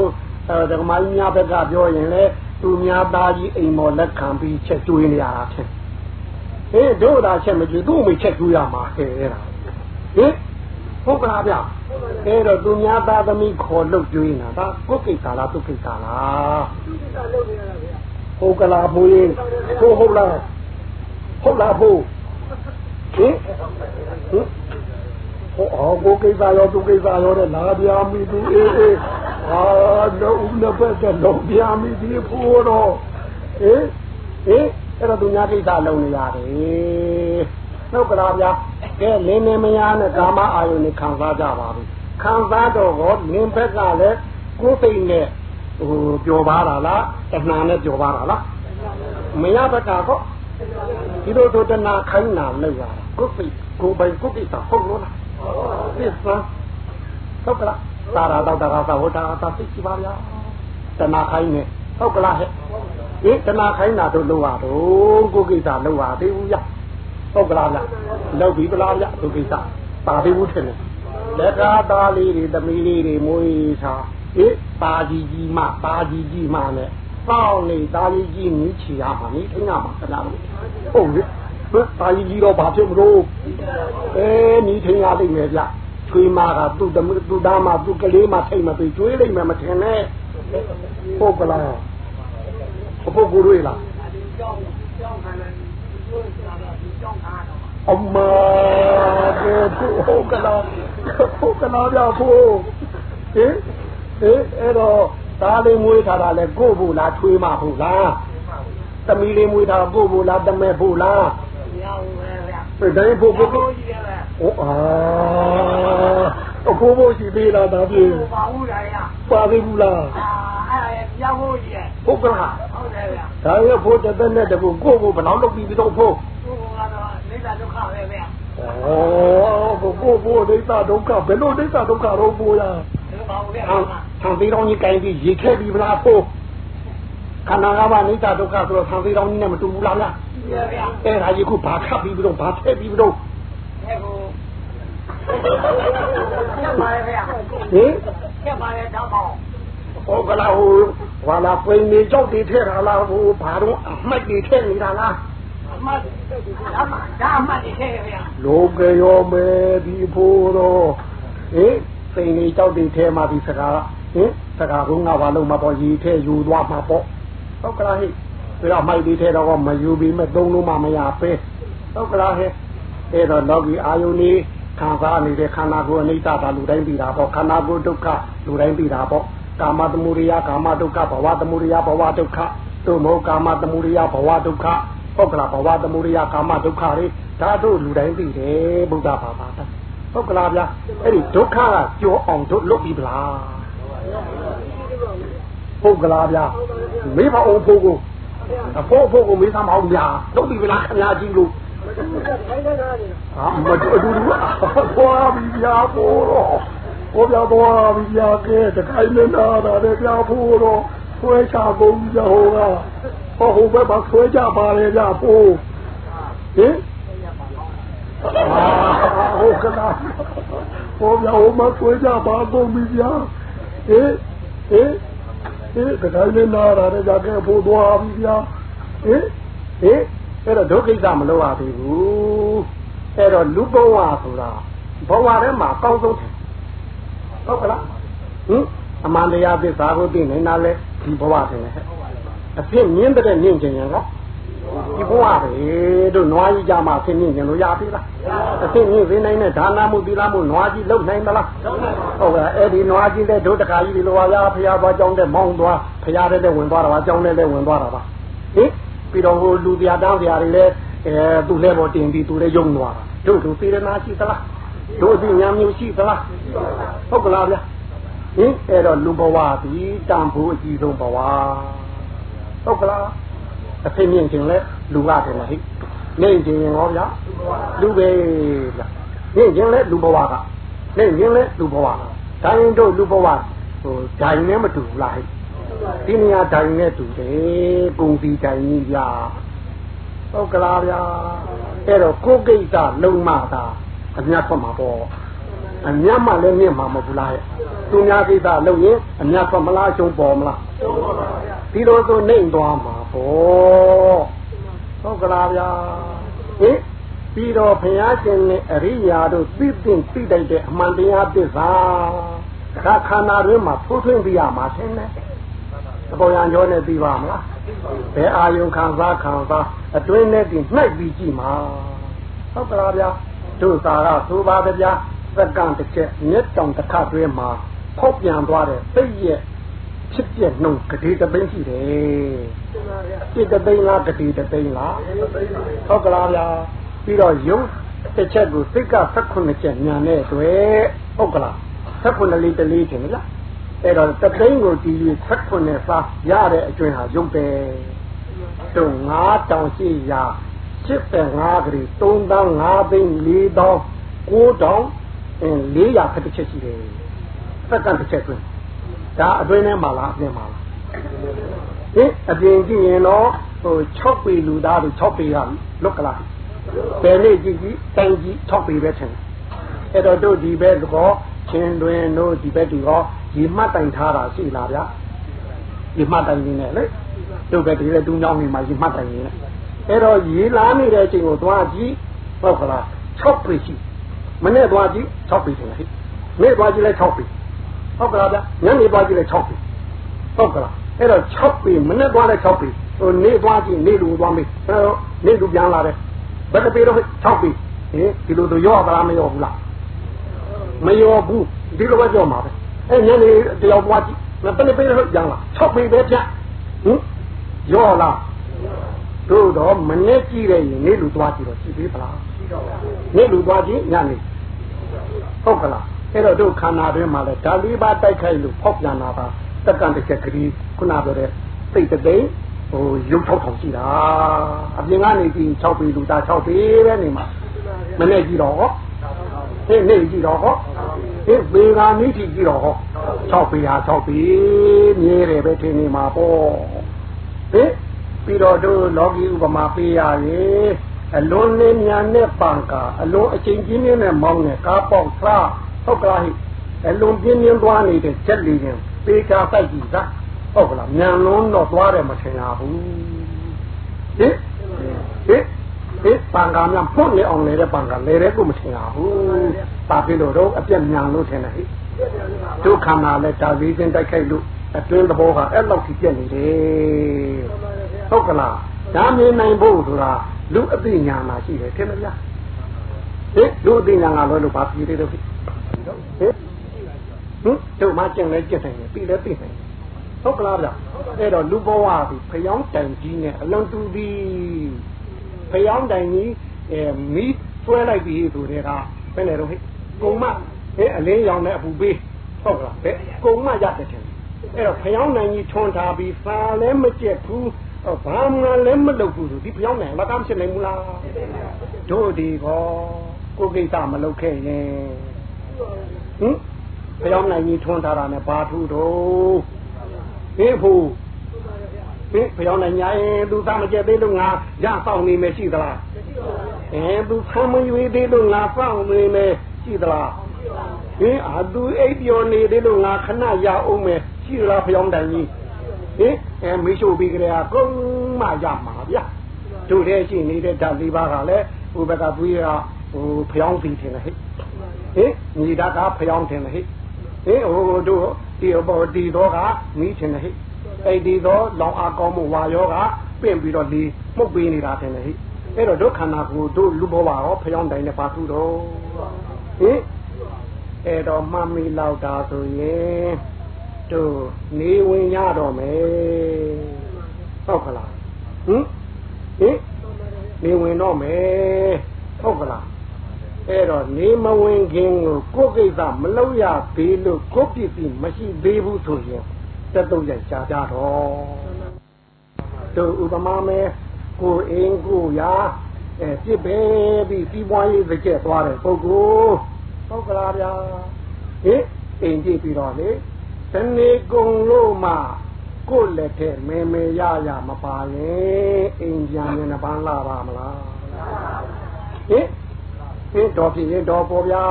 ဒကမကြီးများဘက်ကပြောရင်လေသူများသားကြီးအိမ်မော်လက်ခံပြီးချက်ကျွေးနေရတာထင်ဟေးတို့သာချက်မကျွေးသူ့မိချက်ကျွေးရမှာဟဲ့အဲ့ဒါဟင်ဟုတ်ကလားဗျအဲ့တော့သူများသားသမီးခေါ်လုတ်ကျွေးနေတာဒါကိုယ်ကိစ္စလားသူကိစ္စလားသူကိစ္စလုတ်နေရတာဗျဟုတ်ကလားဘိုးရင်ဟုတ်ဟုတ်လားဟုတ်လားဘိုးဟင်ဟင်ဟောအော်ကိုကိစ္စရောသူကိစ္စရောတဲ့လာပြာမိသူအေးအေး အာတော့ဦးနှစ်ဖက်ကလုံးပြာမိဒီဖို့တော့ဟင်ဟင်အဲ့တော့သူများကိစ္စလုံးနေရတယ်ဟုတ်ကလားဗျာကဲလင်းနေမယားနဲ့ကာမအာယုန်နဲ့ခံစားကြပါဘူးခံစားတော့ဟောလင်းဘက်ကလည်းကိုယ်စိတ်နဲ့ဟိုပျော်ပါတာလားတဏှာနဲ့ပျော်ပါတာလားမယားဘက်ကတော့ဒီလိုဆိုတဏှာခိုင်းတာလောက်ရကိုယ်စိတ်ကိုယ်ပိုင်ကိုယ်ကိစ္စဟုတ်လို့လားသစ္စာဟုတ်ကလား သာရတော့တာကသဝတာသာသိရှိပါဗျာတဏှာခိုင်းနေဟုတ်ကလားဟဲ့ဒီတဏှာခိုင်းတာတို့လောက်ရတော့ကိုယ်ကိစ္စလောက်ရသေးဘူးရဟုတ်ကလားဗျလောက်ပြီပလားဗျသူကိစ္စပါသေးဘူးထင်တယ်လက်ကားသားလေးတွေသမီးလေးတွေမွေးထားအေးပါကြီးကြီးမှပါကြီးကြီးမှနဲ့ပေါင်းနေသားကြီးကြီးမြည်ချီရမှာနိထင်ရမှာခဏလို့ဟုတ်လေဘယ်ပါကြီးကြီးတော့ဘာဖြစ်မလို့အဲမြည်ထင်ရလိမ့်မယ်ဗျ ချွေးမကသူ့တမသူ့သားမသူ့ကလေးမထိတ်မသိကျွေးလိမ့်မယ်မထင်နဲ့ဟုတ်ကလားအဖို့ကိုရွေးလားအမကေဟုတ်ကလားဟုတ်ကလားဗျာဖို့ဟင်ဟင်အဲ့တော့သားလေးမွေးထားတာလဲကို့ဖို့လားထွေးမဖို့လားသမီးလေးမွေးထားကို့ဖို့လားတမဲဖို့လားမရဘူးပဲဗျာ တိုင်းဖို့ဖို့ဟိုအာအဖိုးဖို့ရှိသေးလားဒါပြေပါဘူးလားရပါသေးဘူးလားအာအဲ့ဒါပြောင်းဖို့ကြီးဟုတ်ကလားဟုတ်တယ်ဗျာဒါရဖို့တဲ့တဲ့တကူကို့ဖို့ဘယ်တော့လုပ်ပြီးတော့ဖို့ကို့ကတော့နေသာဒုက္ခပဲဗျာဩကိုကိုဖို့ဒိဋ္ဌဒုက္ခဘယ်လိုဒိဋ္ဌဒုက္ခတော့ပိုးရသံသေးတော်ကြီးကိုင်းပြီးရေခဲပြီးဗလားဖို့ ခန္ဓာကဘာအိဋ္ဌဒုက္ခဆိုတော့သံသေးတော်ကြီးနဲ့မတူဘူးလားဗျာအဲ့ဒါကြီးခုဘာခတ်ပြီးပြီးတော့ဘာထည့်ပြီးပြီးတော့ဟင်ကျပါရဲ့တောင်းပါဟောကလာဟိုဝါလာပိန်နေကြောက်တွေထည့်တာလားဟိုဘာတော့အမှတ်တွေထည့်နေတာလားအမှတ်ဒါမှဒါမှတ်တွေထည့်ရဗျာလောကရောမဲဒီဖို့တော့ဟင်စိန်နေကြောက်တွေထည့်မှဒီစကားဟင်စကားကငါဘာလို့မပေါ်ရီထည့်ယူသွားမှာပေါ့ ဟုတ်ကလားဟိပြီးတော့မိုက်တွေထည့်တော့မယူပြီးမဲ့သုံးလို့မှမရပဲဟုတ်ကလားဟဲ့အဲ့တော့လောကီအာယုန်ကြီးခံစားနေတဲ့ခန္ဓာကိုယ်အနိစ္စဒါလူတိုင်းသိတာပေါ့ခန္ဓာကိုယ်ဒုက္ခလူတိုင်းသိတာပေါ့ကာမသမုဒိယကာမဒုက္ခဘဝသမုဒိယဘဝဒုက္ခသို့မဟုတ်ကာမသမုဒိယဘဝဒုက္ခဟုတ်ကလားဘဝသမုဒိယကာမဒုက္ခတွေဒါတို့လူတိုင်းသိတယ်ဘုရားဘာသာဟုတ်ကလားဗျာအဲ့ဒီဒုက္ခကကြောအောင်တို့လွတ်ပြီဗလား ဟုတ်ကလားဗျာမေးပါအောင်ဖို့ကိုအဖို့ဖို့ကိုမေးသမ်းအောင်ဗျာလွတ်ပြီဗလားခင်ဗျာကြီးလို့ဟာမတူတူသွားပြီဗျာပို့တော့ဟောပြသွားပြီဗျာကဲတခိုင်းနေတာတဲ့ဗျာပို့တော့ဆွဲချကုန်ကြဟိုကဟောဟိုဘက်မှာဆွဲကြပါလေဗျာပို့ဟင်ဟုတ်ကလားဟောပြဟိုမှာဆွဲကြပါကုန်ပြီဗျာဟင်ဟင် ဟင်တခိုင်းနေတာတဲ့ဗျာကဲပို့သွားပြီဗျာဟင်ဟင်အဲ့တော့ဒုက္ခိစ္စမလုပ်ရသေးဘူးအဲ့တော့လူဘဝဆိုတာဘဝထဲမှာအကောင်းဆုံးဟုတ်ကလားဟင်အမှန်တရားသစ္စာကိုသိနေတာလဲဒီဘဝတည်းဟဲ့အဖြစ်မြင်တဲ့မြင်ခြင်းရနော် ဒီဘဝပဲတို့နွားကြီးကြမှာဖြစ်မြင်ခြင်းလို့ရပြီလားအဖြစ်မြင်စေနိုင်တဲ့ဒါနမှုသီလမှုနွားကြီးလုံနိုင်မလားဟုတ်ကဲ့အဲ့ဒီနွားကြီးတဲ့ဒုတခါကြီးဒီလိုပါဗျာဖရာသွားကြောင်းတဲ့မောင်းသွားဖရာတဲ့ဝင်သွားတာပါကြောင်းတဲ့ဝင်သွားတာပါဟင်ပြီးတော့ဟိုလူပြားတောင်းပြားတွေလည်းအဲသူ့လဲပေါ်တင်ပြီးသူလည်းယုံသွားတာတို့လူစေရနာရှိသလားတို့ဒီညာမျိုးရှိသလားဟုတ်ကလားဗျာဟင်အဲ့တော့လူဘဝဒီတန်ဖို့အကြီးဆုံးဘဝဟုတ်ကလား အဖေမြင့်ခြင်းလဲလူကတယ်လားဟိနေခြင်းရောဗျာလူပဲဗျာနေခြင်းလဲလူဘဝကနေခြင်းလဲလူဘဝကတိုင်းတို့လူဘဝဟိုဓာတ်နဲ့မတူဘူးလားဟိဒီနေရာတိုင်နဲ့တူတယ်ပုံစီတိုင်ကြီးဗျာဟုတ်ကလားဗျာအဲ့တော့ကိုကိစ္စလုံးမသာအမြတ်ဖတ်မှာပေါ့ အမြတ်မှလည်းမြင့်မှာမဟုတ်ဘူးလားရဲ့သူများကိစ္စလုံးရင်အမြတ်ဖတ်မလားရှုံးပေါ်မလားရှုံးပါပါဗျာဒီလိုဆိုနှိမ့်သွားမှာပေါ့ဟုတ်ကလားဗျာဟင်ပြီးတော့ဘုရားရှင်နဲ့အရိယာတို့သိသိသိတိုက်တဲ့အမှန်တရားသစ္စာခါခန္ဓာတွင်မှာထိုးထွင်းပြရမှာသင်တယ်အပေါ်ရန်ကျော်နဲ့ပြီးပါမလားဘယ်အာယုံခံစားခံစားအတွင်းနဲ့ပြီးနှိုက်ပြီးကြည့်မှာဟုတ်ကလားဗျာတို့သာကသိုးပါဗျာ စက္ကန့်တစ်ချက်မျက်တောင်တစ်ခါတွဲမှာဖောက်ပြန်သွားတဲ့စိတ်ရဲ့ဖြစ်ပြနှုံဂတိတသိန်းရှိတယ်စိတ်တသိန်းလားဂတိတသိန်းလားဟုတ်ကလားဗျာပြီးတော့ယုံတစ်ချက်ကိုစိတ်က16ချက်ညာနဲ့တွေ့ဟုတ်ကလား16လေးတလေးထင်လားအဲ့တော့တသိန်းကိုဒီဆက်ခွနဲ့စားရတဲ့အကျွင်းဟာရုပ်ပဲတို့9တောင်ရှိရာ85ဂရီ3တောင်5သိန်း4တောင်9တောင် အင်း400ခက်တစ်ချက်ရှိတယ်စက္ကန့်တစ်ချက်တွင်ဒါအတွင်းထဲမှာလားအပြင်မှာလားဟင်အပြင်ကြည့်ရင်တော့ဟို6ပေလူသားတွေ6ပေကလွတ်ကလားဘယ်နေ့ကြည့်ကြည့်တိုင်ကြည့်6ပေပဲထင်အဲ့တော့တို့ဒီဘက်ကောချင်းတွင်တို့ဒီဘက်ဒီကောရေမှတ်တိုင်ထားတာရှိလားဗျာရေမှတ်တိုင်နေနဲ့လေတို့ပဲဒီလေတူးညောင်းနေမှာရေမှတ်တိုင်နေနဲ့အဲ့တော့ရေလာနေတဲ့အချိန်ကိုသွားကြည့်ဟုတ်ကလား6ပေရှိ မနေ့သွားကြည့်6ပေတယ်ဟဲ့နေ့သွားကြည့်လဲ6ပေဟုတ်ကလားဗျာညနေသွားကြည့်လဲ6ပေဟုတ်ကလားအဲ့တော့6ပေမနေ့သွားလဲ6ပေဟိုနေ့သွားကြည့်နေ့လူသွားမေးအဲ့တော့နေ့လူပြန်လာတယ်ဘယ်တပေတော့6ပေဟင်ဒီလိုတော့ရောပါလားမရောဘူးလားမရောဘူးဒီလိုပဲကြောမှာပဲအဲညနေတယောက်ပွားကြည့်ငါတနေ့ပေးရရလား6ပေပဲဖြတ်ဟင်ရောလားတို့တော့မနေ့ကြည့်တဲ့ရင်နေ့လူသွားကြည့်တော့ကြည့်သေးပလားနေ့လူသွားကြည့်ညနေ ဟုတ်ကလားအဲ့တော့တို့ခန္ဓာတွင်းမှာလဲဒါလေးပါတိုက်ခိုက်လို့ဖောက်ပြန်လာတာတက္ကန့်တစ်ချက်ကလေးခုနပြောတဲ့စိတ်တသိဟိုရုပ်ထောက်ထောင်ရှိတာအပြင်ကနေကြည့်6ပေလူသား6ပေပဲနေမှာမနေ့ကြည့်တော့ဟောဟေးနေ့ကြည့်တော့ဟောဟေးဘေဂာမိထီကြည့်တော့ဟော6ပေဟာ6ပေမြဲတယ်ပဲထင်နေမှာပေါ့ဟင်ပြီးတော့တို့လောကီဥပမာပေးရရင် အလွန်လေးမြန်နဲ့ပံကအလွန်အချိန်ကြီးနဲ့မောင်းနဲ့ကားပေါက်စားဟုတ်ကလားဟိအလွန်ပြင်းပြင်းသွားနေတဲ့ချက်လေးရင်ပေးကားစိုက်ကြည့်သားဟုတ်ကလားမြန်လုံးတော့သွားတယ်မထင်ရဘူးဟင်ဟင်ဒီပံကများဖွင့်နေအောင်လေတဲ့ပံကလေတဲ့ကိုမထင်ရဘူး။ပါပြီလို့တော့အပြက်မြန်လို့ထင်တယ်ဟိ။ဒုက္ခနာလဲဒါလေးချင်းတိုက်ခိုက်လို့အတွင်းသဘောကအဲ့လောက်ကြီးပြက်နေတယ်။ဟုတ်ကလား။ ဒါမြင်နိုင်ဖို့ဆိုတာလူအသိဉာဏ်လာရှိတယ်ထင်မလား။ဟင်လူအသိဉာဏ်ကလွယ်လို့ပါပြီတဲ့ဟိ။ဟင်ဟင်တို့မှကျင့်လဲကျင့်နိုင်တယ်ပြီးလဲပြီးနိုင်တယ်။ဟုတ်ကလားဗျ။အဲ့တော့လူဘဝဒီဖျောင်းတိုင်ကြီးနဲ့အလွန်တူသည်ဖျောင်းတိုင်ကြီးအဲမီးဆွဲလိုက်ပြီဆိုတဲ့ကဘယ်နဲ့တော့ဟဲ့ကုံမဟဲ့အလင်းရောင်နဲ့အပူပေးဟုတ်ကလားဘယ်ကုံမရတယ်ထင်အဲ့တော့ဖျောင်းနိုင်ကြီးထွန်ထားပြီးစာလည်းမကျက်ဘူး ဘာမှလည်းမလုပ်ဘူးဆိုဒီဖျောင်းနိုင်မကမ်းဖြစ်နိုင်ဘူးလားတို့ဒီကောကိုကိစ္စမလုပ်ခဲ့ရင်ဟင်ဖျောင်းနိုင်ကြီးထွန်ထားတာနဲ့ဘာထူးတော့ဟင်ဖို့ဟင်ဖျောင်းနိုင်ညာရင်သူသားမကျက်သေးလို့ငါရဆောင်နေမယ်ရှိသလားအဲသူဆမ်းမရွေးသေးလို့ငါဆောင်နေမယ်ရှိသလားဟင်အာသူအိပ်ပျော်နေသေးလို့ငါခဏရအောင်မယ်ရှိသလားဖျောင်းတိုင်ကြီး ဟင်အဲမေးရှို့ပြီးကြရကုန်းမှရမှာဗျာတို့တဲ့ရှိနေတဲ့ဓာတ်လေးပါးကလည်းဟိုဘက်ကသွေးကဟိုဖျောင်းပြီးထင်တယ်ဟဲ့ဟင်ညီတာကဖျောင်းထင်တယ်ဟဲ့ဟင်ဟိုတို့ဒီဘောဒီတော့ကမီးထင်တယ်ဟဲ့အဲ့ဒီတော့လောင်အားကောင်းမှုဝါယောကပင့်ပြီးတော့ဒီမှုတ်ပေးနေတာထင်တယ်ဟိအဲ့တော့ဒုက္ခနာကိုတို့လူဘောပါရောဖျောင်းတိုင်နဲ့ပါသူတော့ဟင်အဲ့တော့မမီလောက်တာဆိုရင် တို့နေဝင်ရတော့မယ်ဟုတ်ကလားဟင်ဟင်နေဝင်တော့မယ်ဟုတ်ကလားအဲ့တော့နေမဝင်ခင်ကိုကိုယ်ကိစ္စမလုပ်ရသေးလို့ကိုယ်ပစ္စည်းမရှိသေးဘူးဆိုရင်တက်တော့ရရှားကြတော့တို့ဥပမာမဲကိုအင်းကိုရာအဲပြစ်ပဲပြီးစီးပွားရေးစကြက်သွားတယ်ပုဂ္ဂိုလ်ဟုတ်ကလားဗျာဟင်အိမ်ကြည့်ပြီးတော့လေ တနေ့ကုန်လို့မှကိုယ်လက်ထဲမဲမဲရရမပါရင်အိမ်ပြန်နေပန်းလာပါမလားဟင်ဟင်တော်ဖြစ်ရင်တော်ပေါ်ဗျာ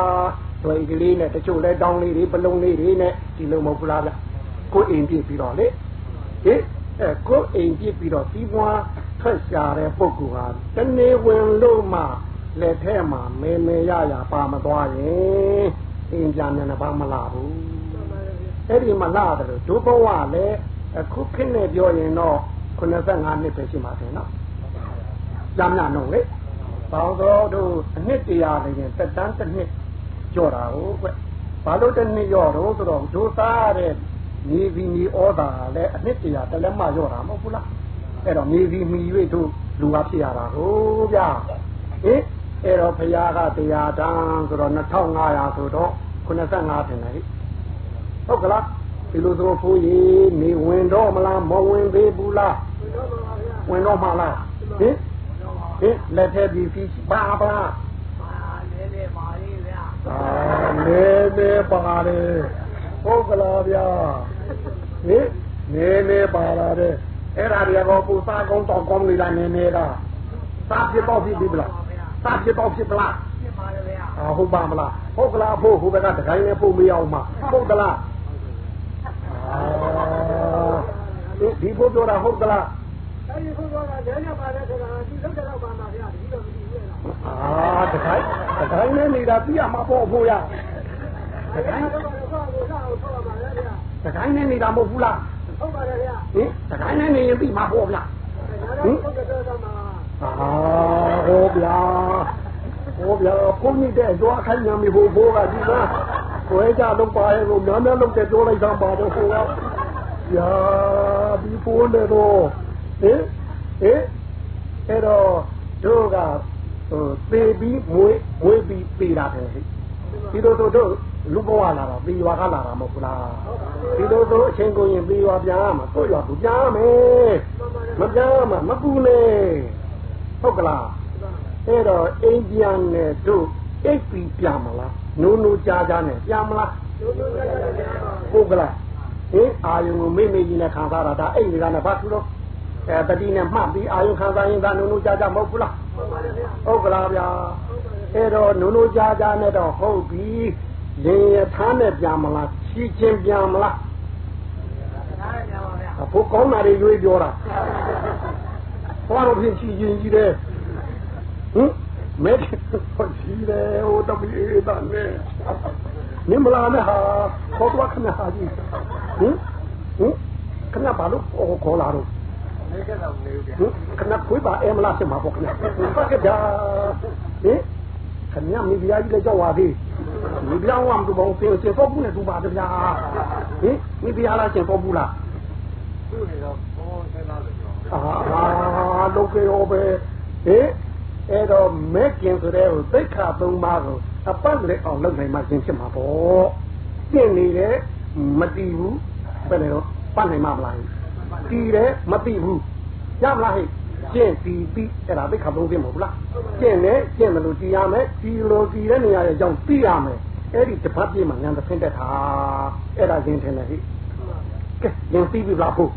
တွေ့ကလေးနဲ့တချို့လဲတောင်းလေးတွေပလုံလေးတွေနဲ့ဒီလိုမဟုတ်လားဗျကိုအိမ်ပြစ်ပြီးတော့လေဟင်အဲကိုအိမ်ပြစ်ပြီးတော့စီးပွားထွက်ရှာတဲ့ပုဂ္ဂိုလ်ဟာတနေ့ဝင်လို့မှလက်ထဲမှာမဲမဲရရပါမသွားရင်အိမ်ပြန်နေပါမလားဘူး အဲ့ဒီမှာလာတယ်လို့ဒုဘဝလည်းအခုခင်းနေပြောရင်တော့85နှစ်ပဲရှိမှာတယ်နော်ကြမ်းနာတော့လေဘောင်းတော်တို့အနှစ်တရာလည်းတက်တန်းတစ်နှစ်ကြော်တာဟုတ်ကွဘာလို့တစ်နှစ်ရော့တော့ဆိုတော့ဒုသားတဲ့မြေပြီးမြေဩတာလည်းအနှစ်တရာတလက်မရော့တာမဟုတ်ဘူးလားအဲ့တော့မြေပြီးမြေ၍တို့လူကဖြစ်ရတာဟုတ်ဗျာဟင်အဲ့တော့ဘုရားကတရားတန်းဆိုတော့2500ဆိုတော့85ထင်တယ်ဟိ ဟုတ်ကလားဒီလိုဆိုဖိုးကြီးနေဝင်တော့မလားမဝင်သေးဘူးလားဝင်တော့မှာလားဟင်ဟင်လက်ထက်ပြီးပြီးပါပါနေနေပါလေဗျာနေနေပါလေဟုတ်ကလားဗျာဟင်နေနေပါလာတဲ့အဲ့ဒါတွေကတော့ပူစားကောင်းတော့ကောင်းနေလားနေနေတာစားဖြစ်တော့ဖြစ်ပြီလားစားဖြစ်တော့ဖြစ်ပလားဖြစ်ပါလေဗျာအာဟုတ်ပါမလားဟုတ်ကလားဖို့ဟိုဘက်ကတခိုင်းနဲ့ပို့မရအောင်မဟုတ်ကလား အာဒီဖို့ပြောတာဟုတ်ကလားအဲဒီဖို့ပြောတာလည်းရပါတယ်ဆိုတာဒီလောက်တော့ပါမှာဗျာဒီလိုမကြည့်ဘူးလားအာတခိုင်းတခိုင်းနဲ့နေတာပြရမှာပေါ့ဖို့ရတခိုင်းတခိုင်းနဲ့နေတာမဟုတ်ဘူးလားဟုတ်ပါတယ်ဗျာဟင်တခိုင်းနဲ့နေရင်ပြီးမှာပေါ့ဗျာဟင်အာဟောဗျာဟောဗျာကိုကြီးတဲ့တော့ခိုင်းညာမီဟိုဘိုးကဒီလား ကိုယ်ကြတော့ပါရဲ့ကိုများများလုပ်တဲ့ပြောလိုက်တာပါတော့ဟိုကယာဒီဖိုးလေတော့ဟင်ဟင်အဲ့တော့တို့ကဟိုပေပြီးမွေးမွေးပြီးပေတာတယ်ဒီလိုဆိုတို့လူဘဝလာတာပေရွာကလာတာမဟုတ်လားဒီလိုဆိုအချင်းကိုရင်ပေရွာပြန်ရမှာကိုရွာကိုပြန်ရမယ်မပြန်ရမှာမကူနဲ့ဟုတ်ကလားအဲ့တော့အိမ်ပြန်နဲ့တို့အိပ်ပြီးပြန်မလား နိုးနိုးကြားကြားနဲ့ပြန်မလားဟုတ်ကလားဟင်အာယုံကိုမိမိကြီးနဲ့ခံစားတာဒါအဲ့ဒီကနဲ့ဘာသူတော့အဲတတိနဲ့မှတ်ပြီးအာယုံခံစားရင်ဒါနုံနုကြကြမဟုတ်ဘူးလားဟုတ်ကလားဗျာအဲ့တော့နုံနုကြကြနဲ့တော့ဟုတ်ပြီလင်ရထားနဲ့ပြန်မလားချီချင်းပြန်မလားဘုကောင်းတာတွေရွေးပြောတာဟောတော့ဖြစ်ချီချင်းကြီးတယ်ဟင် မဲကြီးတယ်ဟိုတပီးတာနဲ့နင်မလာနဲ့ဟာခေါ်တော့ခဏဟာကြီးဟင်ဟင်ခဏဘာလို့ခေါ်လာတော့နေကတော့နေဦးဟင်ခဏခွေးပါအဲမလားစမှာပေါ့ခဏဘာကကြာဟင်ခဏမိဖုရားကြီးလည်းကြောက်ပါသေးမိဖုရားကမတူပါဘူးစင်စင်ပေါ့ဘူးနဲ့တူပါတဗျာဟင်မိဖုရားလားစင်ပေါ့ဘူးလားသူ့နေတော့ဘောဆင်းလာတယ်အာလောကေရောပဲဟင် အဲ့တော့မဲကျင်ဆိုတဲ့ဟိုသိက္ခာသုံးပါးကိုအပတ်လက်အောင်လုပ်နိုင်မှကျင်ဖြစ်မှာပေါ့ကျင့်နေတယ်မတည်ဘူးဘယ်လိုပတ်နိုင်မှာမလားတည်တယ်မတည်ဘူးရမလားဟဲ့ကျင့်တည်ပြီးအဲ့ဒါသိက္ခာသုံးခြင်းမဟုတ်လားကျင့်တယ်ကျင့်မလို့တည်ရမယ်တည်လို့တည်တဲ့နေရာရဲ့အကြောင်းတည်ရမယ်အဲ့ဒီတစ်ပတ်ပြည့်မှာညာတစ်ဖက်တက်တာအဲ့ဒါရင်ထင်တယ်ဟိကဲရင်သိပြီလားဖို့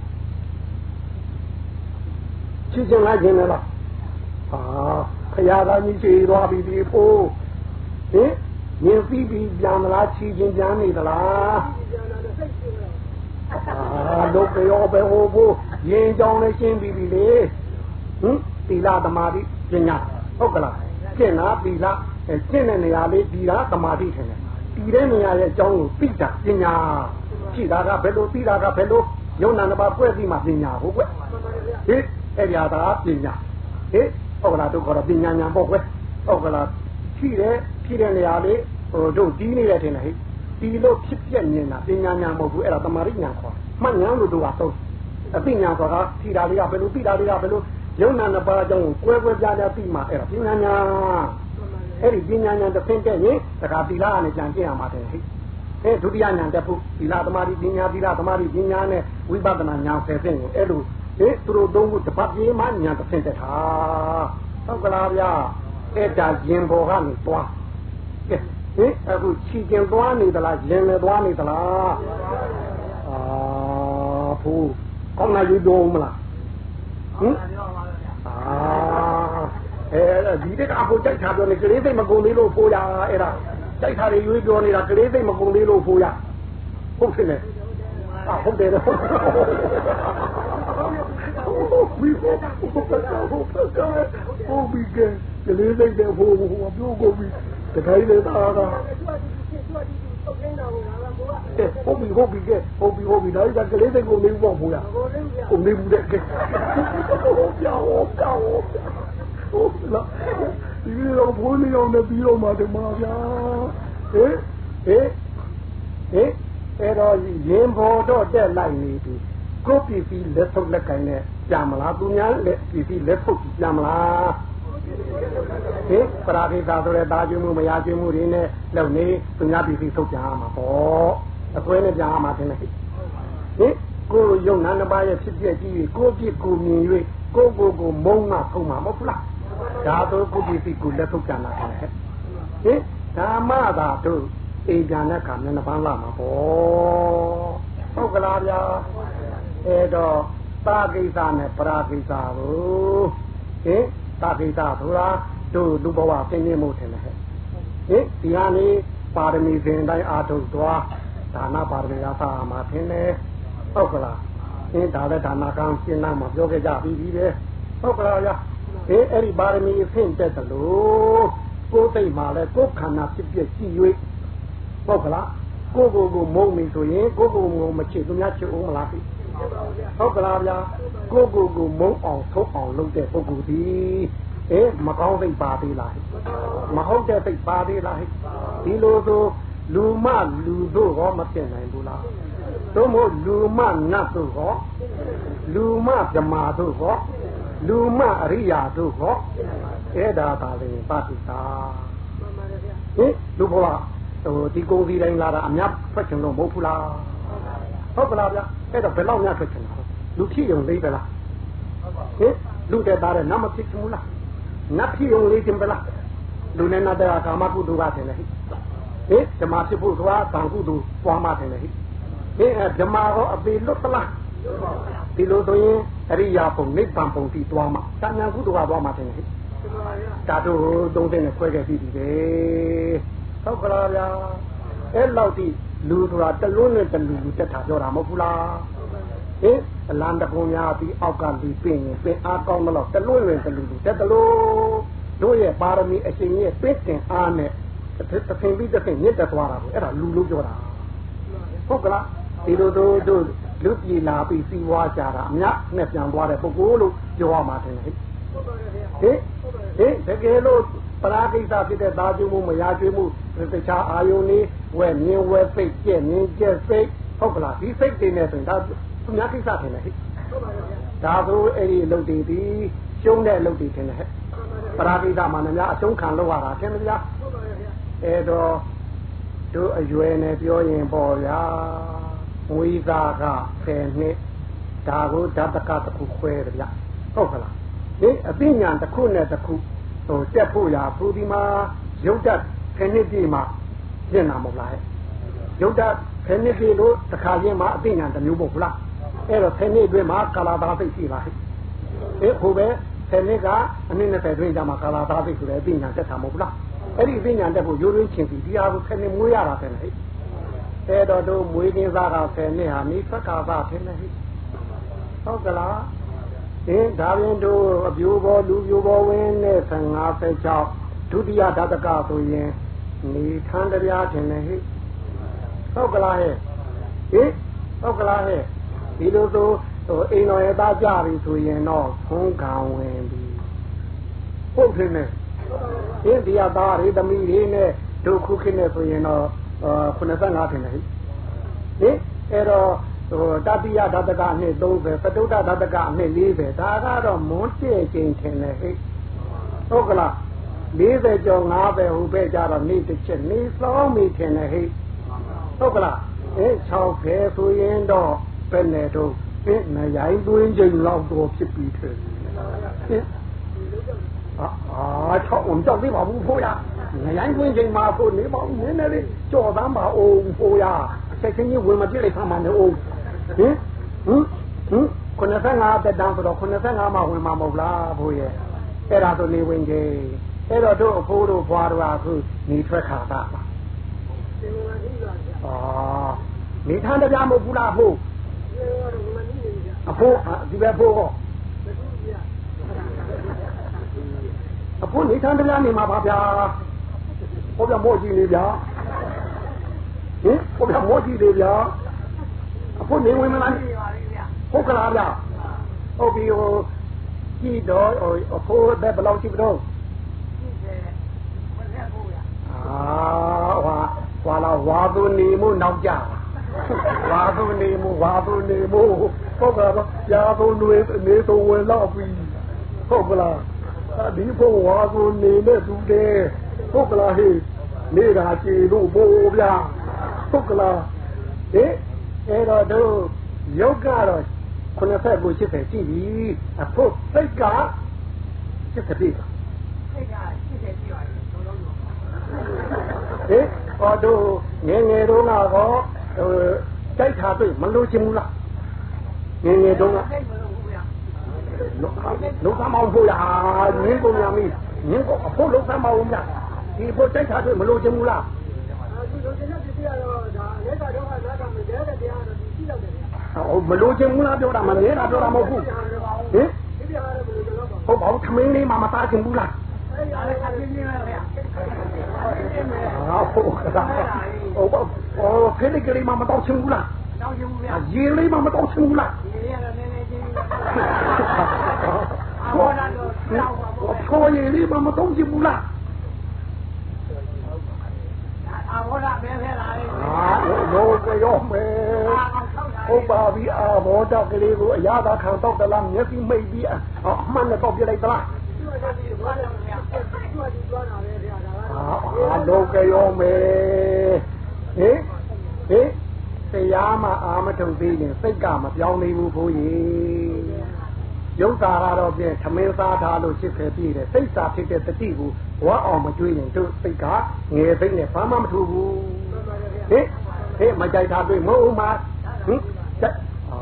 ချစ်ခြင်းလားခြင်းလားဟာ ဖရာသားကြီးချေသွားပြီဒီဖို့ဟင်မြင်ပြီးပြီးပြန်မလားချီချင်းပြန်နေသလားအာဒုက္ခရောပဲဟိုဖို့ရင်ကြောင်းနဲ့ရှင်းပြီးပြီလေဟင်သီလသမာဓိပညာဟုတ်ကလားကျင့်လားသီလကျင့်တဲ့နေရာလေးဒီလားသမာဓိထင်တယ်ဒီတဲ့နေရာရဲ့အကြောင်းကိုသိတာပညာရှိတာကဘယ်လိုသိတာကဘယ်လိုယုံနာနှစ်ပါးပွဲပြီးမှပညာဟုတ်ကွဟင်အဲ့ဒီဟာကပညာဟင် ဟုတ်ကလားတို့ခေါ်တော့ပညာညာပေါ့ကွဟုတ်ကလားဖြည့်တယ်ဖြည့်တဲ့နေရာလေးဟိုတို့တီးနေတယ်ထင်တယ်ဟဲ့ဒီလိုဖြစ်ပြက်နေတာပညာညာမဟုတ်ဘူးအဲ့ဒါတမာရိညာခေါ်မှတ်ညာလို့တို့ကသုံးအသိညာဆိုတာဖြည့်တာလေးကဘယ်လိုသိတာလေးကဘယ်လိုယုံနာနှစ်ပါးအကြောင်းကိုကွဲကွဲပြားပြားသိမှအဲ့ဒါပညာညာအဲ့ဒီပညာညာတစ်ဖင်းတက်ရင်တခါသီလအနေကြံကျင့်ရမှာတယ်ဟဲ့အဲဒုတိယညာတက်ဖို့သီလသမာဓိပညာသီလသမာဓိပညာနဲ့ဝိပဿနာညာဆယ်ဖြင့်ကိုအဲ့လို ဟေးသူတို့သုံးခုတပတ်ပြေးမှညာတစ်ဆင့်တက်တာဟုတ်ကလားဗျာအဲ့ဒါရင်ဘောကနေတွားကဲဟေးအခုချီကျင်သွားနေသလားရင်လည်းသွားနေသလားအာဖူးကောင်းလာယူတော့မလားဟင်အာအဲဒီတက်အဖို့ကြိုက်တာပြောနေကလေးသိမကုန်သေးလို့ဖိုးရအဲ့ဒါကြိုက်တာတွေရွေးပြောနေတာကလေးသိမကုန်သေးလို့ဖိုးရဟုတ်တယ်လေအာဟုတ်တယ်ဘီ ကိုဟုတ်ကဲ့ဟုတ်ကဲ့ဟုတ်ပြီကဲကလေးစိတ်တဲ့ဟိုဟိုပြောကုန်ပြီတခိုင်းနေတာကဟုတ်ပြီဟုတ်ပြီကဲဟုတ်ပြီဟုတ်ပြီဒါကြကလေးစိတ်ကိုနေဖို့ဖို့ရကိုနေဘူးတဲ့ကဲဟုတ်ပြောင်းဟုတ်ပြောင်းဟုတ်လားဒီလိုဘိုးနေအောင်နဲ့ပြီးတော့မှတမဗျာဟေးဟေးဟေးအဲ့တော့ရင်ဘောတော့တက်လိုက်နေပြီ ကိုပစ္စည်းလက်ထုတ်လက်ကင်နဲ့ပြန်မလားသူများလက်ပစ္စည်းလက်ထုတ်ပြန်မလားဟင်ပရာဒိတာဆိုတဲ့တာကျွေးမှုမရကျွေးမှုတွေနဲ့လုံနေသူများပစ္စည်းထုတ်ပြန်ရမှာပေါ့အစွဲနဲ့ပြန်ရမှာတင်လေဟင်ကိုယုံနာနှစ်ပါးရဲ့ဖြစ်ပြကြည့်ကိုပြစ်ကိုမြင်၍ကိုကိုကိုမုံမှထုံမှာမဟုတ်လားဒါတော့ကိုပစ္စည်းကိုလက်ထုတ်ပြန်လာတယ်ဟင်ဓမ္မသာတို့အိမ်ပြန်တဲ့ခါနဲ့နှစ်ပန်းလာမှာပေါ့ဟုတ်ကလားဗျာ အဲ့တော့တာကိစ္စနဲ့ပရာကိစ္စကိုဟင်တာကိစ္စဆိုတာတို့လူဘဝသင်နေမှုထင်တယ်ဟဲ့ဟင်ဒီဟာနေပါရမီစဉ်တိုင်းအာထုတ်သွားဒါနပါရမီသာမှာထင်တယ်ဟုတ်ကလားဟင်ဒါလည်းဒါနကံရှင်းနာမှာပြောခဲ့ကြပြီးပြီပဲဟုတ်ကလားဗျာဟင်အဲ့ဒီပါရမီအဆင့်တက်တယ်လို့ကိုယ်သိမှလည်းကိုယ်ခန္ဓာဖြစ်ဖြစ်ကြည့်၍ဟုတ်ကလားကိုကိုကိုမုံပြီဆိုရင်ကိုကိုကိုမချစ်သူများချစ်အောင်မလားပြီ ဟုတ်ကလားဗျာကိုကိုကိုမုံအောင်ထုတ်အောင်လုပ်တဲ့ပုဂ္ဂိုလ်ဒီအေးမကောင်းသိပါသေးလားမဟုတ်တဲ့သိပါသေးလားဒီလိုဆိုလူမလူတို့ဟောမဖြစ်နိုင်ဘူးလားသို့မဟုတ်လူမနတ်တို့ဟောလူမဓမ္မာတို့ဟောလူမအရိယာတို့ဟောအဲ့ဒါပါလေပါတိတာဟင်လူဘဝဟိုဒီကုန်းစီတိုင်းလာတာအများဖက်ချင်လို့မဟုတ်ဘူးလားဟုတ်ကလားဗျ အဲ့တော့ဘယ်လောက်များထွက်ချင်တာလူဖြစ်ုံလေးပဲလားဟင်လူတဲ့သားတဲ့နမဖြစ်ချင်ဘူးလားနတ်ဖြစ်ုံလေးချင်ပဲလားလူနဲ့နတ်တဲ့ကာမကုသိုလ်ကတယ်လေဟင်ဓမ္မဖြစ်ဖို့ဆိုတာဗံကုသိုလ်ပွားမှတယ်လေဟိဟင်းဓမ္မရောအပေလွတ်သလားဒီလိုဆိုရင်အရိယာပုံနိဗ္ဗာန်ပုံတိသွားမှာတဏှာကုသိုလ်ကသွားမှာတယ်ဟိဒါတို့သုံးတဲ့နဲ့ခွဲခဲ့ပြီဒီပဲဟုတ်ကလားဗျာအဲ့လောက်ဒီ လူဆိုတာတလွန်းနဲ့တလူလူတက်တာပြောတာမဟုတ်ဘူးလားဟင်အလံတကုံများပြီးအောက်ကပြီးပြင်ရင်ပြင်အားကောင်းတော့တလွန်းနဲ့တလူလူတက်တလို့တို့ရဲ့ပါရမီအရှင်ရဲ့ပြည့်တင်အားနဲ့သခင်ပြီးသခင်မြင့်တက်သွားတာကိုအဲ့ဒါလူလို့ပြောတာဟုတ်ကလားဒီလိုတို့တို့လူပြည်လာပြီးစီးပွားကြတာအများနဲ့ပြန်သွားတဲ့ပုဂ္ဂိုလ်လို့ပြောရမှာတယ်ဟဲ့ဟင်ဟင်တကယ်လို့ ပရာကိစ္စဖြစ်တဲ့သာကျွမှုမရကျွမှုတခြားအာယုန်လေးဝဲမြင်ဝဲစိတ်ကျက်မြင်ကျက်စိတ်ဟုတ်ကလားဒီစိတ်တွေနဲ့ဆိုရင်ဒါသူများကိစ္စထင်တယ်ဟဲ့ဒါဆိုအဲ့ဒီအလုပ်တွေဒီရှုံးတဲ့အလုပ်တွေထင်တယ်ဟဲ့ပရာကိစ္စမှာလည်းများအရှုံးခံလောက်ရတာထင်မလားအဲ့တော့တို့အရွယ်နဲ့ပြောရင်ပေါ့ဗျာဝိသားက10နှစ်ဒါကိုဓာတကတစ်ခုခွဲတယ်ဗျဟုတ်ကလားဒီအသိဉာဏ်တစ်ခုနဲ့တစ်ခု ဟိုတက်ဖို့ရာဖူဒီမှာရုပ်တတ်10နှစ်ပြည့်မှာရှင်းတာမဟုတ်လားရုပ်တတ်10နှစ်ပြည့်လို့တစ်ခါချင်းမှာအသိဉာဏ်တစ်မျိုးမဟုတ်လားအဲ့တော့10နှစ်အတွင်းမှာကာလာသာသိရှိလားအဲဟိုပဲ10နှစ်ကအနည်း20အတွင်းကြမှာကာလာသာသိဆိုတဲ့အသိဉာဏ်တက်တာမဟုတ်လားအဲ့ဒီအသိဉာဏ်တက်ဖို့ရိုးရိုးချင်းစီဒီဟာကို10နှစ်မွေးရတာတယ်ဟဲ့အဲ့တော့တို့မွေးခြင်းစားတာ10နှစ်ဟာနိဖက်ကာသထင်တယ်ဟဲ့ဟုတ်ကလား အင်းဒါပြင်တို့အပြိုးဘောလူပြိုးဘောဝင်းနဲ့15ဖက်6ဒုတိယဓာတကဆိုရင်နေထန်းတရားထင်တယ်ဟဲ့ဟုတ်ကလားဟဲ့ဟင်ဟုတ်ကလားဟဲ့ဒီလိုဆိုဟိုအိမ်တော်ရဲ့သားကြပြီဆိုရင်တော့ဖုံးကံဝင်ပြီဟုတ်တယ်နဲ့ဒီဒီရသားတွေသမီးတွေနဲ့တို့ခုခေတ်နဲ့ဆိုရင်တော့85ထင်တယ်ဟိဟင်အဲ့တော့ ဟိုတတိယဓာတကအနှစ်30သတုတ္တဓာတကအနှစ်40ဒါကတော့မွန်းတည့်ချင်းထင်တယ်ဟိဟုတ်ကလား40ကျော်50ဟိုပဲကြတော့နေ့တစ်ချက်နေ့စောင်းမိထင်တယ်ဟိဟုတ်ကလားအဲ6ခဲဆိုရင်တော့ပဲနဲ့တော့အဲနရိုင်းသွင်းချိန်လောက်တော့ဖြစ်ပြီးတယ်အာအာချောင်းအောင်ကြောက်သေးပါဘူးဖိုးရငရိုင်းသွင်းချိန်မှာဖိုးနေပါဦးနည်းနည်းလေးကြော်သမ်းပါအောင်ဖိုးရ ဆက်ချင်းကြီးဝင်မပြစ်လိုက်ဖမ်းမှနေအောင်ဟင်ဟင်ဟင်95တက်တန်းဆိုတော့95မှာဝင်မှာမဟုတ်လားဖိုးရဲ့အဲ့ဒါဆိုနေဝင်ကြီးအဲ့တော့တို့အဖိုးတို့ဘွားတို့အခုနေထွက်ခါတာပါအာနေထမ်းတရားမဟုတ်ဘူးလားဖိုးအဖိုးဒီပဲဖိုးဟောအဖိုးနေထမ်းတရားနေမှာပါဗျာဟောပြမောကြည့်နေဗျာ ဟင်ဟောပြမောကြည့်နေဗျာအဖိုးနေဝင်မလားဟုတ်ကလားဗျာဟုတ်ပြီဟိုကြည့်တော့အဖိုးဘယ်ဘယ်လောက်ကြည့်တော့အာဟွာဟွာလာဝါသူနေမှုနောက်ကြဝါသူနေမှုဝါသူနေမှုဟုတ်ကဲ့ရာသူနေနေသူဝင်တော့ပြီဟုတ်ကလားဒီဘုံဝါသူနေနဲ့သူတဲ့ဟုတ်ကလားဟေးနေတာကြည်လို့ဘိုးဗျာ ဟုတ်ကလားဟေးအဲ့တော့တို့ယုတ်ကတော့90ကို80ကြည့်ပြီအဖို့စိတ်က80ပြီစိတ်က80ကြည့်ပါဟေးဟောတို့ငယ်ငယ်တုန်းကတော့ဟိုတိုက်ထားပြီမလို့ချင်ဘူးလားငယ်ငယ်တုန်းကလုံးသမအောင်ဖို့လားငင်းကုန်ရမီငင်းကုန်အဖို့လုံးသမအောင်များဒီဖို့တိုက်ထားပြီမလို့ချင်ဘူးလား ဟုတ်မလို့ချင်ဘူးလားပြောတာမနေတာပြောတာမဟုတ်ဘူးဟင်ဟုတ်ပါဘူးသမင်းလေးမှမသားချင်ဘူးလားအာဟုတ်ကဲ့ဟုတ်ပါဟိုဖိလိကလေးမှမတော့ချင်ဘူးလားတောင်းချင်ဘူးဗျာရေလေးမှမတော့ချင်ဘူးလားရေလေးကတော့နည်းနည်းချင်းဟောတာတော့တော့ရေလေးမှမတော့ချင်ဘူးလားအာဘောဓပဲဖဲလာ လေအာဘောကြောမဲဟုတ်ပါပြီအာဘောဓကလေးကိုအရာသာခံတော့တလားမျက်စိမိတ်ပြီးအမှန်နဲ့တော့ပြလိုက်သလားအာလောကရောမေဟေးဟေးတရားမှအာမထုံသေးရင်စိတ်ကမပြောင်းသေးဘူးဘိုးကြီးရုပ်သာကတော့ပြင်သမင်းစားထားလို့ရှစ်ဖယ်ပြည့်တယ်စိတ်စာဖြစ်တဲ့တတိကိုဘဝအောင်မကျွေးရင်တို့စိတ်ကငယ်စိတ်နဲ့ဘာမှမထူဘူးဟေး ဟဟေးမကြိုက်တာတွေ့မဟုတ်မှာဟင်အာ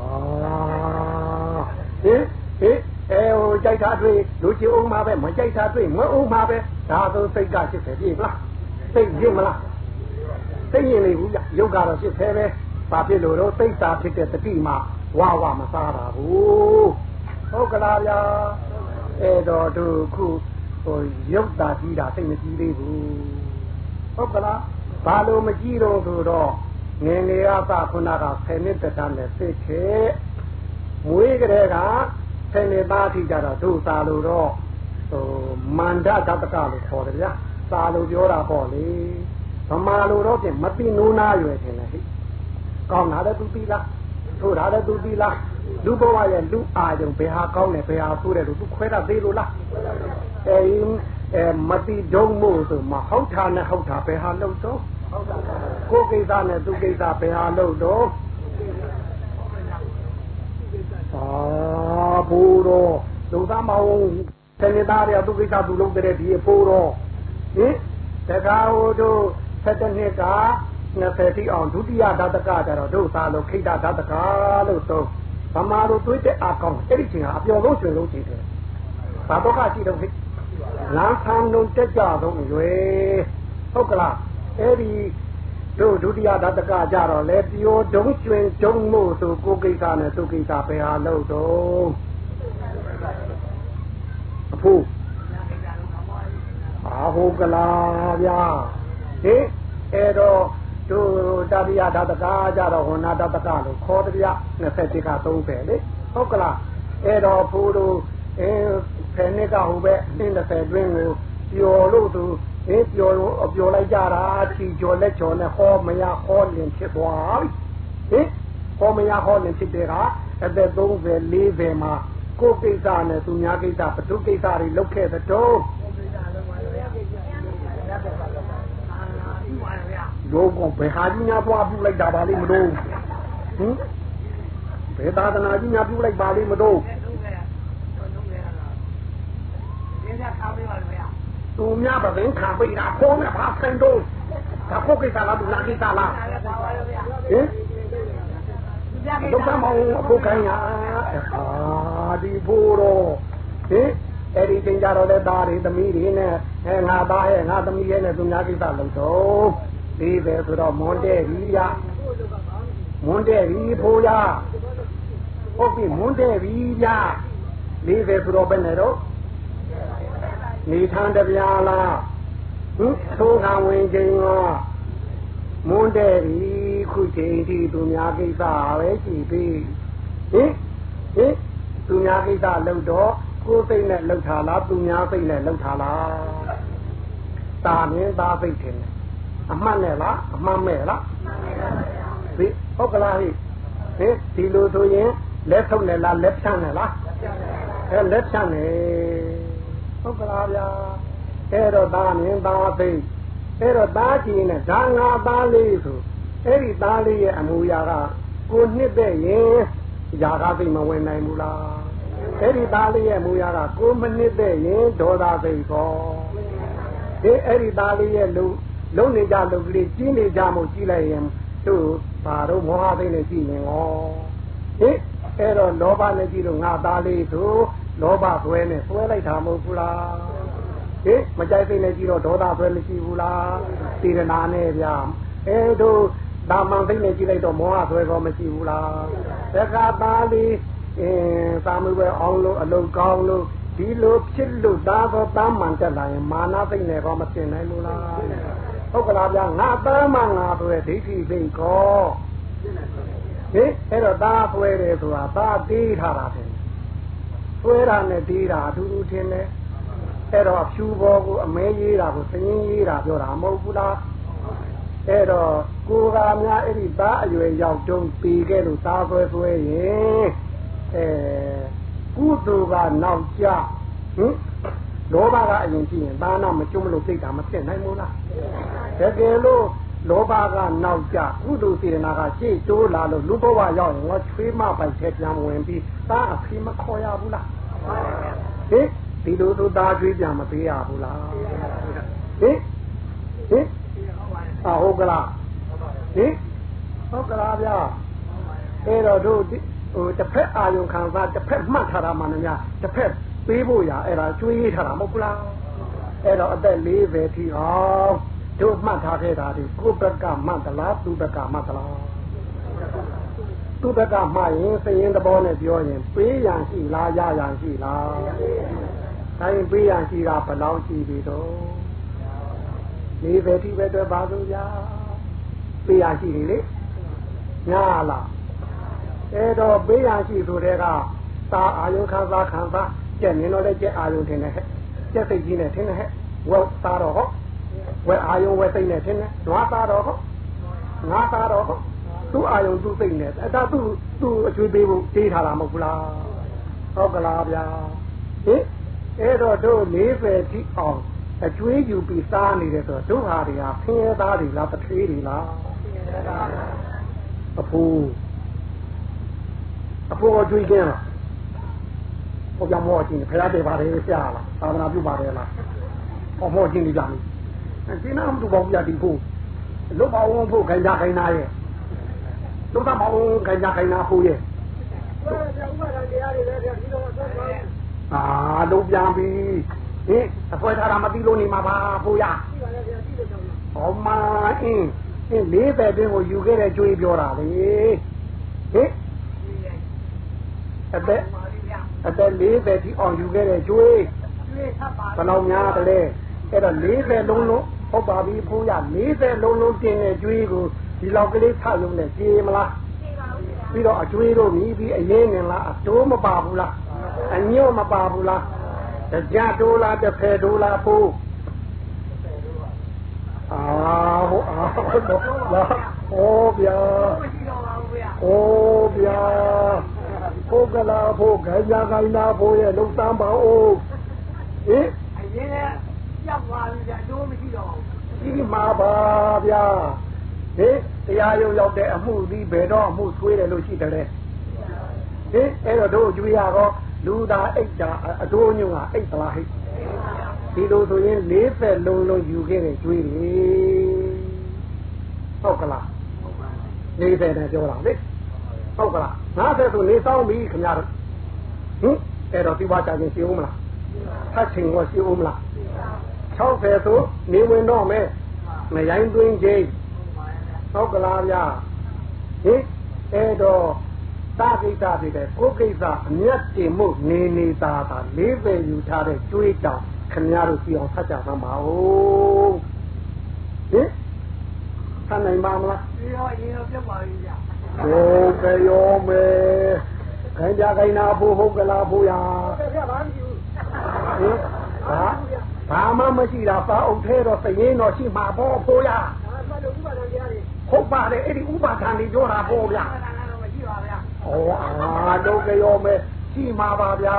ဟင်ဟေးအဲဟိုကြိုက်တာတွေ့လူချင်အောင်မှာပဲမကြိုက်တာတွေ့မအောင်မှာပဲဒါဆိုစိတ်က80ပြည့်မလားစိတ်ပြည့်မလားစိတ်ရင်နေဘူးရုပ်ကတော့80ပဲဘာဖြစ်လို့တော့သိတာဖြစ်တဲ့တတိမှဝါဝမစားတာဘူးဟုတ်ကလားဗျာအဲ့တော့သူခုဟိုရုပ်တာကြီးတာစိတ်မကြီးသေးဘူးဟုတ်ကလားဘာလို့မကြီးတော့ဆိုတော့ ငယ်ငယ်ကသခုနက10နှစ်တန်းနဲ့သိခဲ့မွေးကလေးက10နှစ်သားထိကြတော့ဒုစာလို့တော့ဟိုမန္တတတကလို့ခေါ်တယ်ဗျာစာလို့ပြောတာပေါ့လေဗမာလိုတော့ပြင်မသိနိုးနာရွယ်ထင်တယ်ဟိကောင်းတာလည်းသူသိလားထို့တာလည်းသူသိလားလူဘဝရဲ့လူအာယုံဘယ်ဟာကောင်းလဲဘယ်ဟာဆိုးတယ်လို့သူခွဲတာသေးလို့လားအဲအဲမတိဒုံမို့ဆိုမဟုတ်တာနဲ့ဟုတ်တာဘယ်ဟာလို့တော့ ကိုကိစ္စနဲ့သူကိစ္စဘယ်ဟာလို့တော့အာဘူရောလုံသားမအောင်ဆယ်နှစ်သားတွေသူကိစ္စသူလုပ်တဲ့ဒီအဖိုးရောဟင်တကားဟိုတို့7နှစ်က20တိအောင်ဒုတိယဓာတကကြတော့ဒုသာလို့ခိတ္တဓာတကလို့သုံးဗမာလိုတွေးတဲ့အကောင်အဲ့ဒီချိန်ကအပျော်ဆုံးရှင်ဆုံးချိန်တယ်ဘာတော့ကရှိတော့ဟိလမ်းဆန်းလုံးတက်ကြဆုံးရွယ်ဟုတ်ကလား အဲ့ဒီတို့ဒုတိယဓာတကကြတော့လေပြိုဒုံကျွင်ဒုံမို့ဆိုကိုကိစ္စနဲ့သူကိစ္စပဲဟာလို့တော့အဖို့အာဟုတ်ကလားဗျာဟင်အဲ့တော့တို့တတိယဓာတကကြတော့ဝဏဓာတကလို့ခေါ်တရား20က30လေဟုတ်ကလားအဲ့တော့ဘိုးတို့အဲဖယ်နှစ်ကဟိုပဲ20တွင်းကိုပျော်လို့သူ အေးပျော်လို့ပျော်လိုက်ကြတာချီကျော်လက်ကျော်နဲ့ဟောမရဟောလင်ဖြစ်သွားပြီဟင်ဟောမရဟောလင်ဖြစ်တဲ့ကအသက်30 40မှာကိုယ်ကိစ္စနဲ့သူများကိစ္စဘုသူကိစ္စတွေလုပ်ခဲ့တဲ့တော့လောကဘယ်ဟာကြီးများပွားပြုလိုက်တာပါလိမ့်မလို့ဟင်ဘယ်သာသနာကြီးများပြုလိုက်ပါလိမ့်မလို့ သူများပင်ခံပိတာခေါင်းနဲ့ဘာဆိုင်တော့ဒါကိုကိစ္စလားဒုနာကိစ္စလားဟင်ဒုက္ခမောင်အခုခိုင်းရအာဒီဖို့တော့ဟင်အဲ့ဒီတင်ကြတော့တဲ့သားတွေသမီးတွေနဲ့အဲငါသားရဲ့ငါသမီးရဲ့နဲ့သူများကိစ္စလုပ်တော့သေးတယ်ဆိုတော့မွန်တဲ့ရီရမွန်တဲ့ရီဖို့ရဟုတ်ပြီမွန်တဲ့ရီရလေးတယ်ဆိုတော့ဘယ်နဲ့တော့ နေထမ်းတပြားလားဟင်သိုးကဝင်ခြင်းလားမွန်တဲ့ရီခုချိန်ထိသူများကိစ္စပဲရှိပြီဟင်ဟင်သူများကိစ္စလုပ်တော့ကိုယ်စိတ်နဲ့လှုပ်ထားလားသူများစိတ်နဲ့လှုပ်ထားလားတာမင်းသားစိတ်ထင်တယ်အမှန်နဲ့လားအမှန်မဲ့လားဒီဟုတ်ကလားဟိဟင်ဒီလိုဆိုရင်လက်ထုတ်နဲ့လားလက်ဖြန့်နဲ့လားအဲလက်ဖြန့်နဲ့ ဟုတ်ကလားဗျာအဲ့တော့သားမင်းသားသိအဲ့တော့သားကြီးနဲ့ဒါငါသားလေးဆိုအဲ့ဒီသားလေးရဲ့အမူအရာကကိုနှစ်တဲ့ရင်ຢာကသိမဝင်နိုင်ဘူးလားအဲ့ဒီသားလေးရဲ့အမူအရာကကိုမနှစ်တဲ့ရင်ဒေါသသိခေါ်ဒီအဲ့ဒီသားလေးရဲ့လူလုံနေကြလုံကလေးကြီးနေကြမို့ကြီးလိုက်ရင်သူ့ဘာတော့မောဟသိနေကြည့်နေငေါဟိအဲ့တော့လောဘနဲ့ကြည့်လို့ငါသားလေးဆို လောဘဆွဲနဲ့ဆွဲလိုက်တာမဟုတ်ဘူးလားဟိမကြိုက်သိနေကြည့်တော့ဒေါသဆွဲမရှိဘူးလားစေရနာနဲ့ဗျာအဲတို့ဒါမှန်သိနေကြည့်လိုက်တော့မောဟဆွဲတော့မရှိဘူးလားတခါသားလေးအင်းသာမွေအောင်လို့အလုံးကောင်းလို့ဒီလိုဖြစ်လို့သားသောတာမှန်တက်လာရင်မာနသိနေတော့မသိနိုင်ဘူးလားဟုတ်ကလားဗျာငါသားမှငါဆိုရဒိဋ္ဌိသိကောဟေးအဲ့တော့သားပွဲတယ်ဆိုတာသားတေးထားတာပဲ ပွဲတာနဲ့တေးတာအတူတူထင်တယ်အဲ့တော့ဖြူဘောကိုအမဲရေးတာကိုသင်းရေးတာပြောတာမဟုတ်ဘူးလားအဲ့တော့ကိုကများအဲ့ဒီသားအရွယ်ရောက်တုံးပြီးခဲ့လို့သားပွဲပွဲရင်အဲကုသိုလ်ကနောက်ကျဟင်လောဘကအရင်ကြည့်ရင်ဒါနမကျွတ်မလို့စိတ်တာမဖြစ်နိုင်ဘူးလားတကယ်လို့ လောဘကနောက်ကျကုသိုလ်စေတနာကရှေ့တိုးလာလို့လူဘဝရောက်ရင်ငါချွေးမပိုက်ထဲပြန်ဝင်ပြီးသားအဖေမခေါ်ရဘူးလားဟင်ဒီလိုဆိုသားချွေးပြန်မပေးရဘူးလားဟင်ဟင်အာဟုတ်ကလားဟင်ဟဟုတ်ကလားဗျာအဲ့တော့တို့ဟိုတစ်ဖက်အာယုံခံစားတစ်ဖက်မှတ်ထားတာမှန်များတစ်ဖက်ပေးဖို့ရအဲ့ဒါကျွေးထားတာမဟုတ်လားအဲ့တော့အသက်40ထိအောင် တို့မှတ်ထားခဲ့တာဒီကိုယ့်ဘက်ကမှတ်သလားသူ့ဘက်ကမှတ်သလားသူ့ဘက်ကမှတ်ရင်စရင်သဘောနဲ့ပြောရင်ပေးရန်ရှိလားရရန်ရှိလားတိုင်းပေးရန်ရှိတာဘယ်လောက်ရှိပြီတော့40ထိပဲတော့ပါလို့ဗျာပေးရန်ရှိနေလေညာလားအဲ့တော့ပေးရန်ရှိဆိုတဲ့ကသာအာယုခံစားခံစားကြက်နေတော့လည်းကြက်အာယုထင်တယ်ဟဲ့ကြက်စိတ်ကြီးနဲ့ထင်တယ်ဟဲ့ဝက်သားတော့ဟော ဝက်အာယုဝက်စိတ်နဲ့ထင်တယ်နွားသားတော့ဟောငါသားတော့ဟောသူ့အာယုသူ့စိတ်နဲ့အဲ့ဒါသူ့သူ့အကျွေးပေးဖို့တေးထားတာမဟုတ်ဘူးလားဟုတ်ကလားဗျာဟင်အဲ့တော့တို့40ထိအောင်အကျွေးယူပြီးစားနေတယ်ဆိုတော့တို့ဟာတွေဟာဖင်းရဲသားတွေလားတထေးတွေလားအဖိုးအဖိုးကိုကျွေးခြင်းလားဟိုကြောင့်မောချင်းဖရာတယ်ပါတယ်ဆရာလားသာသနာပြုပါတယ်လားဟောမောချင်းဒီကြမ်း ဒီနာမတူပါဘူးပြဒီဖို့လုတ်ပါအောင်ဖို့ခိုင်ကြခိုင်နာရဲ့လုတ်တာမအောင်ခိုင်ကြခိုင်နာဖို့ရဲ့အာလုတ်ပြန်ပြီဟင်အဖွဲထားတာမသိလို့နေမှာပါဖို့ရဟောမအင်းအင်းလေးပဲတွင်ကိုယူခဲ့တဲ့ကြွေးပြောတာလေဟင်အသက်အသက်40ထိအောင်ယူခဲ့တဲ့ကျွေးဘယ်လောက်များတယ်လဲအဲ့တော့40လုံးလုံး ဟုတ်ပါပြီဖိုးရ40လုံးလုံးတင်တဲ့ကျွေးကိုဒီလောက်ကလေးထရုံနဲ့ကြေးမလားပြီးတော့အကျွေးတို့မြည်ပြီးအရင်နေလားအတိုးမပါဘူးလားအညို့မပါဘူးလားတကြတိုးလားတစ်ဖယ်တိုးလားဖိုးအာဟုတ်အာဟုတ်တော့လာဟောဗျာဟောဗျာဖို့ကလာဖို့ခိုင်ကြခိုင်နာဖို့ရဲ့လုံတန်းပါဦးဟင်အရင်ကရောက်သွားပြီကြာတို့မရှိတော့ဘူး ဒီမှာပါဗျာဟင်တရားရုံရောက်တဲ့အမှုဒီဘယ်တော့အမှုဆွေးတယ်လို့ရှိတယ်လေဟင်အဲ့တော့တို့ကြွေးရတော့လူသားအိတ်တာအတိုးညုံကအိတ်သလားဟိတ်ဒီလိုဆိုရင်40လုံးလုံးယူခဲ့တဲ့ကြွေးတွေဟုတ်ကလား40နဲ့ပြောတာလေဟုတ်ကလား50ဆိုနေဆောင်ပြီခင်ဗျားတို့ဟင်အဲ့တော့ဒီဝါချခြင်းရှိဦးမလားထပ်ချင်းကိုရှိဦးမလား 60ဆိုနေဝင်တော့မယ်မရိုင်းသွင်းခြင်းဟုတ်ကလားဗျာဟင်အဲ့တော့တာကိစ္စဖြစ်တဲ့ကိုကိစ္စအမျက်တင်မှုနေနေသာသာ40ယူထားတဲ့ကျွေးတောင်ခင်ဗျားတို့ကြည့်အောင်ဆက်ကြပါပါဦးဟင်ဆန်းနိုင်ပါမလားဒီတော့အရင်တော့ပြတ်ပါပြီကြာဟုတ်ကဲ့ရောမေခိုင်ကြခိုင်နာဖို့ဟုတ်ကလားဖို့ရပြတ်ပါပြီဟင်ဘာ ဘာမှမရှိတာပါအုပ်သေးတော့သရင်တော့ရှိမှာပေါ့ဖို့ရဒါမှလို့ဥပဒေတရားတွေဟုတ်ပါတယ်အဲ့ဒီဥပါဒံတွေပြောတာပေါ့ဗျာအဲ့ဒါကတော့မရှိပါဗျာဟောအာတော့ကရောမေရှိမှာပါဗျာ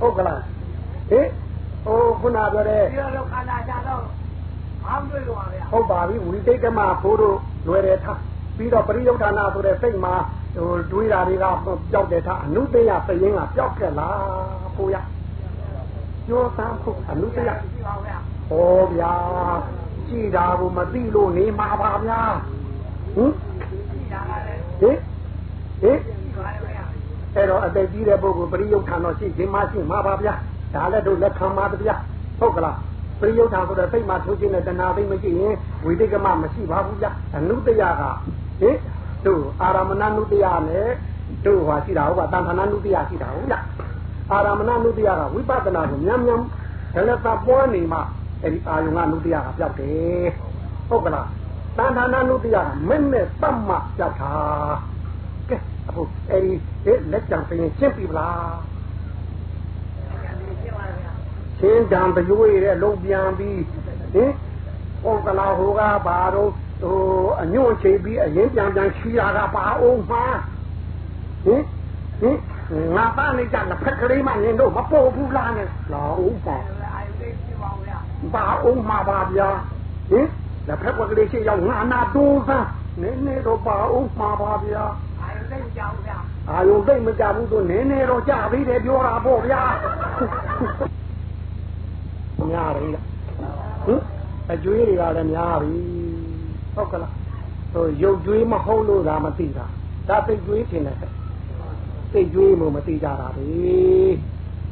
ဟုတ်ကလားဟင်ဟိုခုနပြောတဲ့ဒီတော့ခန္ဓာကြတော့ဘာမှတွေ့လို့ပါဗျာဟုတ်ပါပြီဝိတိတ်ကမဘိုးတို့လွယ်တယ်ထားပြီးတော့ပရိယုဌာနာဆိုတဲ့စိတ်မှာဟိုတွေးတာတွေကပျောက်တယ်ထားအနုတ္တယသရင်ကပျောက်ခဲ့လားဘိုးရ ပြောသားဖို့အနုတ္တယရှိပါဗျာဟောဗျာကြည်တာကိုမသိလို့နေမှာပါဗျာဟင်ရှိတာလည်းဟင်ဟင်ရှိပါတယ်ဗျာအဲ့တော့အသက်ကြီးတဲ့ပုဂ္ဂိုလ်ပရိယုဌာန်တော့ရှိခြင်းမရှိမှာပါဗျာဒါလည်းတို့လက်ခံပါဗျာဟုတ်ကလားပရိယုဌာန်ဆိုတဲ့စိတ်မှာထုတ်ခြင်းနဲ့တဏှာသိမရှိရင်ဝိတိတ်ကမမရှိပါဘူးဗျာအနုတ္တယကဟင်တို့အာရမဏနုတ္တယနဲ့တို့ဟာရှိတာဟုတ်ပါတန်ခဏနုတ္တယရှိတာဟုတ်ဗျာ အာရမဏနုတ္တယကဝိပဿနာကိုမြန်မြန်ဒလသပွားနေမှအဲ့ဒီအာယုံကနုတ္တယကပြောက်တယ်ဟုတ်ကလားတန်ခဏနုတ္တယကမင်းနဲ့တတ်မှပြောက်တာကဲအခုအဲ့ဒီလက်ကြံပင်ရှင်းပြီလားရှိပါတယ်ဗျာရှင်းတံပရွေးတဲ့လုံပြန်ပြီးဟင်ဟောကလာဟိုကဘာတော့ဟိုအညွန့်ချိန်ပြီးအရင်ပြန်ပြန်ရှီတာကပါအောင်မှာဟင်ဟင် ငါပါနေကြလက်ဖက်ကလေးမှနင်တို့မပေါ်ဘူးလားနဲ့လာအောင်ပါအာယုလေးရှိပါဗျာပါအောင်မှာပါဗျာဟင်လက်ဖက်ကလေးရှိရောက်ငါနာတိုးစမ်းနင်းနေတော့ပါအောင်မှာပါဗျာအာယုလေးကြောက်ဗျာအာယုံသိမ့်မကြဘူးဆိုနင်းနေတော့ကြသေးတယ်ပြောတာပေါ့ဗျာများတယ်ဟင်အကျွေးတွေကလည်းများပြီဟုတ်ကလားဟဟိုရုပ်ကြွေးမဟုတ်လို့သာမသိတာဒါသိကြွေးထင်တယ် သိကြွေးမှမသိကြတာလေ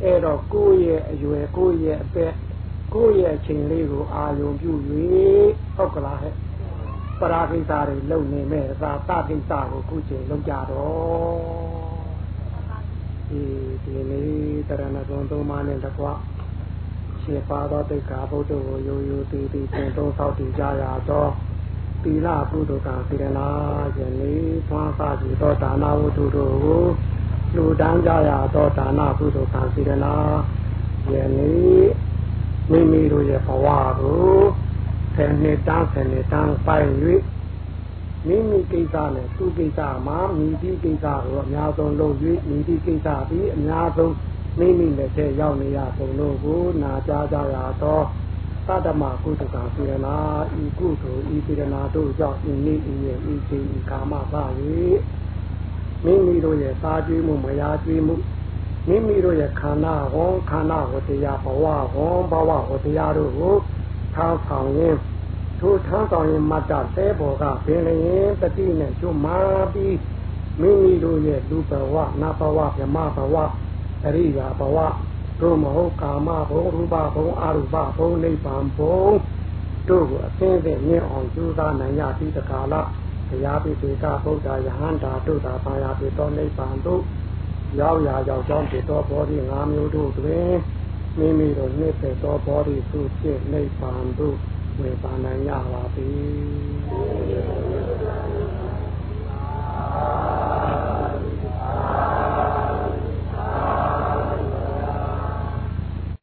အဲ့တော့ကိုယ့်ရဲ့အရွယ်ကိုယ့်ရဲ့အသက်ကိုယ့်ရဲ့အချိန်လေးကိုအာယုံပြု၍ဟုတ်ကလားဟဲ့ပရာကိစ္စတွေလုံနေမဲ့သာတကိစ္စကိုခုချိန်လုံကြတော့ဒီဒီနေ့တရဏဂုံသုံးပါးနဲ့တကွရှင်းပါသောတိတ်္ခာဘုဒ္ဓကိုရိုးရိုးတည်တည်ကျင့်သုံးဆောက်တည်ကြရသောသီလပုဒ္ဒကစေရနာယနေ့သွမ်းစာကြည့်သောဒါနဝတ္ထုတို့ကို လူတန်းကြရသောဒါနပုဒ္ဒကစေရနာယနေ့မိမိတို့ရဲ့ဘဝကိုဆယ်နှစ်တန်းဆယ်နှစ်တန်းပိုင်၍မိမိကိစ္စနဲ့သူ့ကိစ္စမှာမိသည့်ကိစ္စကိုအများဆုံးလုပ်၍မိသည့်ကိစ္စပြီးအများဆုံးမိမိလက်ထဲရောက်နေရပုံတို့ကိုနာကြားကြရသောသတ္တမကုသကစေရနာဤကုသိုလ်ဤစေရနာတို့ကြောင့်ဤနည်းဤရဲ့ဤချိန်ဤကာမပါ၍ မိမိတို့ရဲ့စာကြွေးမှုမယားကြွေးမှုမိမိတို့ရဲ့ခန္ဓာဟောခန္ဓာဟောတရားဘဝဟောဘဝဟောတရားတို့ကိုထားဆောင်ရင်းထိုထမ်းဆောင်ရင်မတ္တသဲဘော်ကပင်လျင်တတိနဲ့ကျွမာပြီးမိမိတို့ရဲ့လူဘဝနတ်ဘဝဗြဟ္မဘဝအရိယာဘဝတို့မဟုတ်ကာမဘုံရူပဘုံအရူပဘုံနိဗ္ဗာန်ဘုံတို့ကိုအသင်းနဲ့မြင့်အောင်ကြိုးစားနိုင်ရပြီးတကာလ ဘုရားပိသေကဗုဒ္ဓယဟန္တာတို့သာပါရပိတော်နိဗ္ဗာန်တို့ရောက်ရာရောက်ကြောင်းပိတော်ဘောဓိ၅မျိုးတို့တွင်မိမိတို့နှစ်သက်သောဘောဓိစုဖြစ်နိဗ္ဗာန်တို့ဝေပါနိုင်ရပါသည်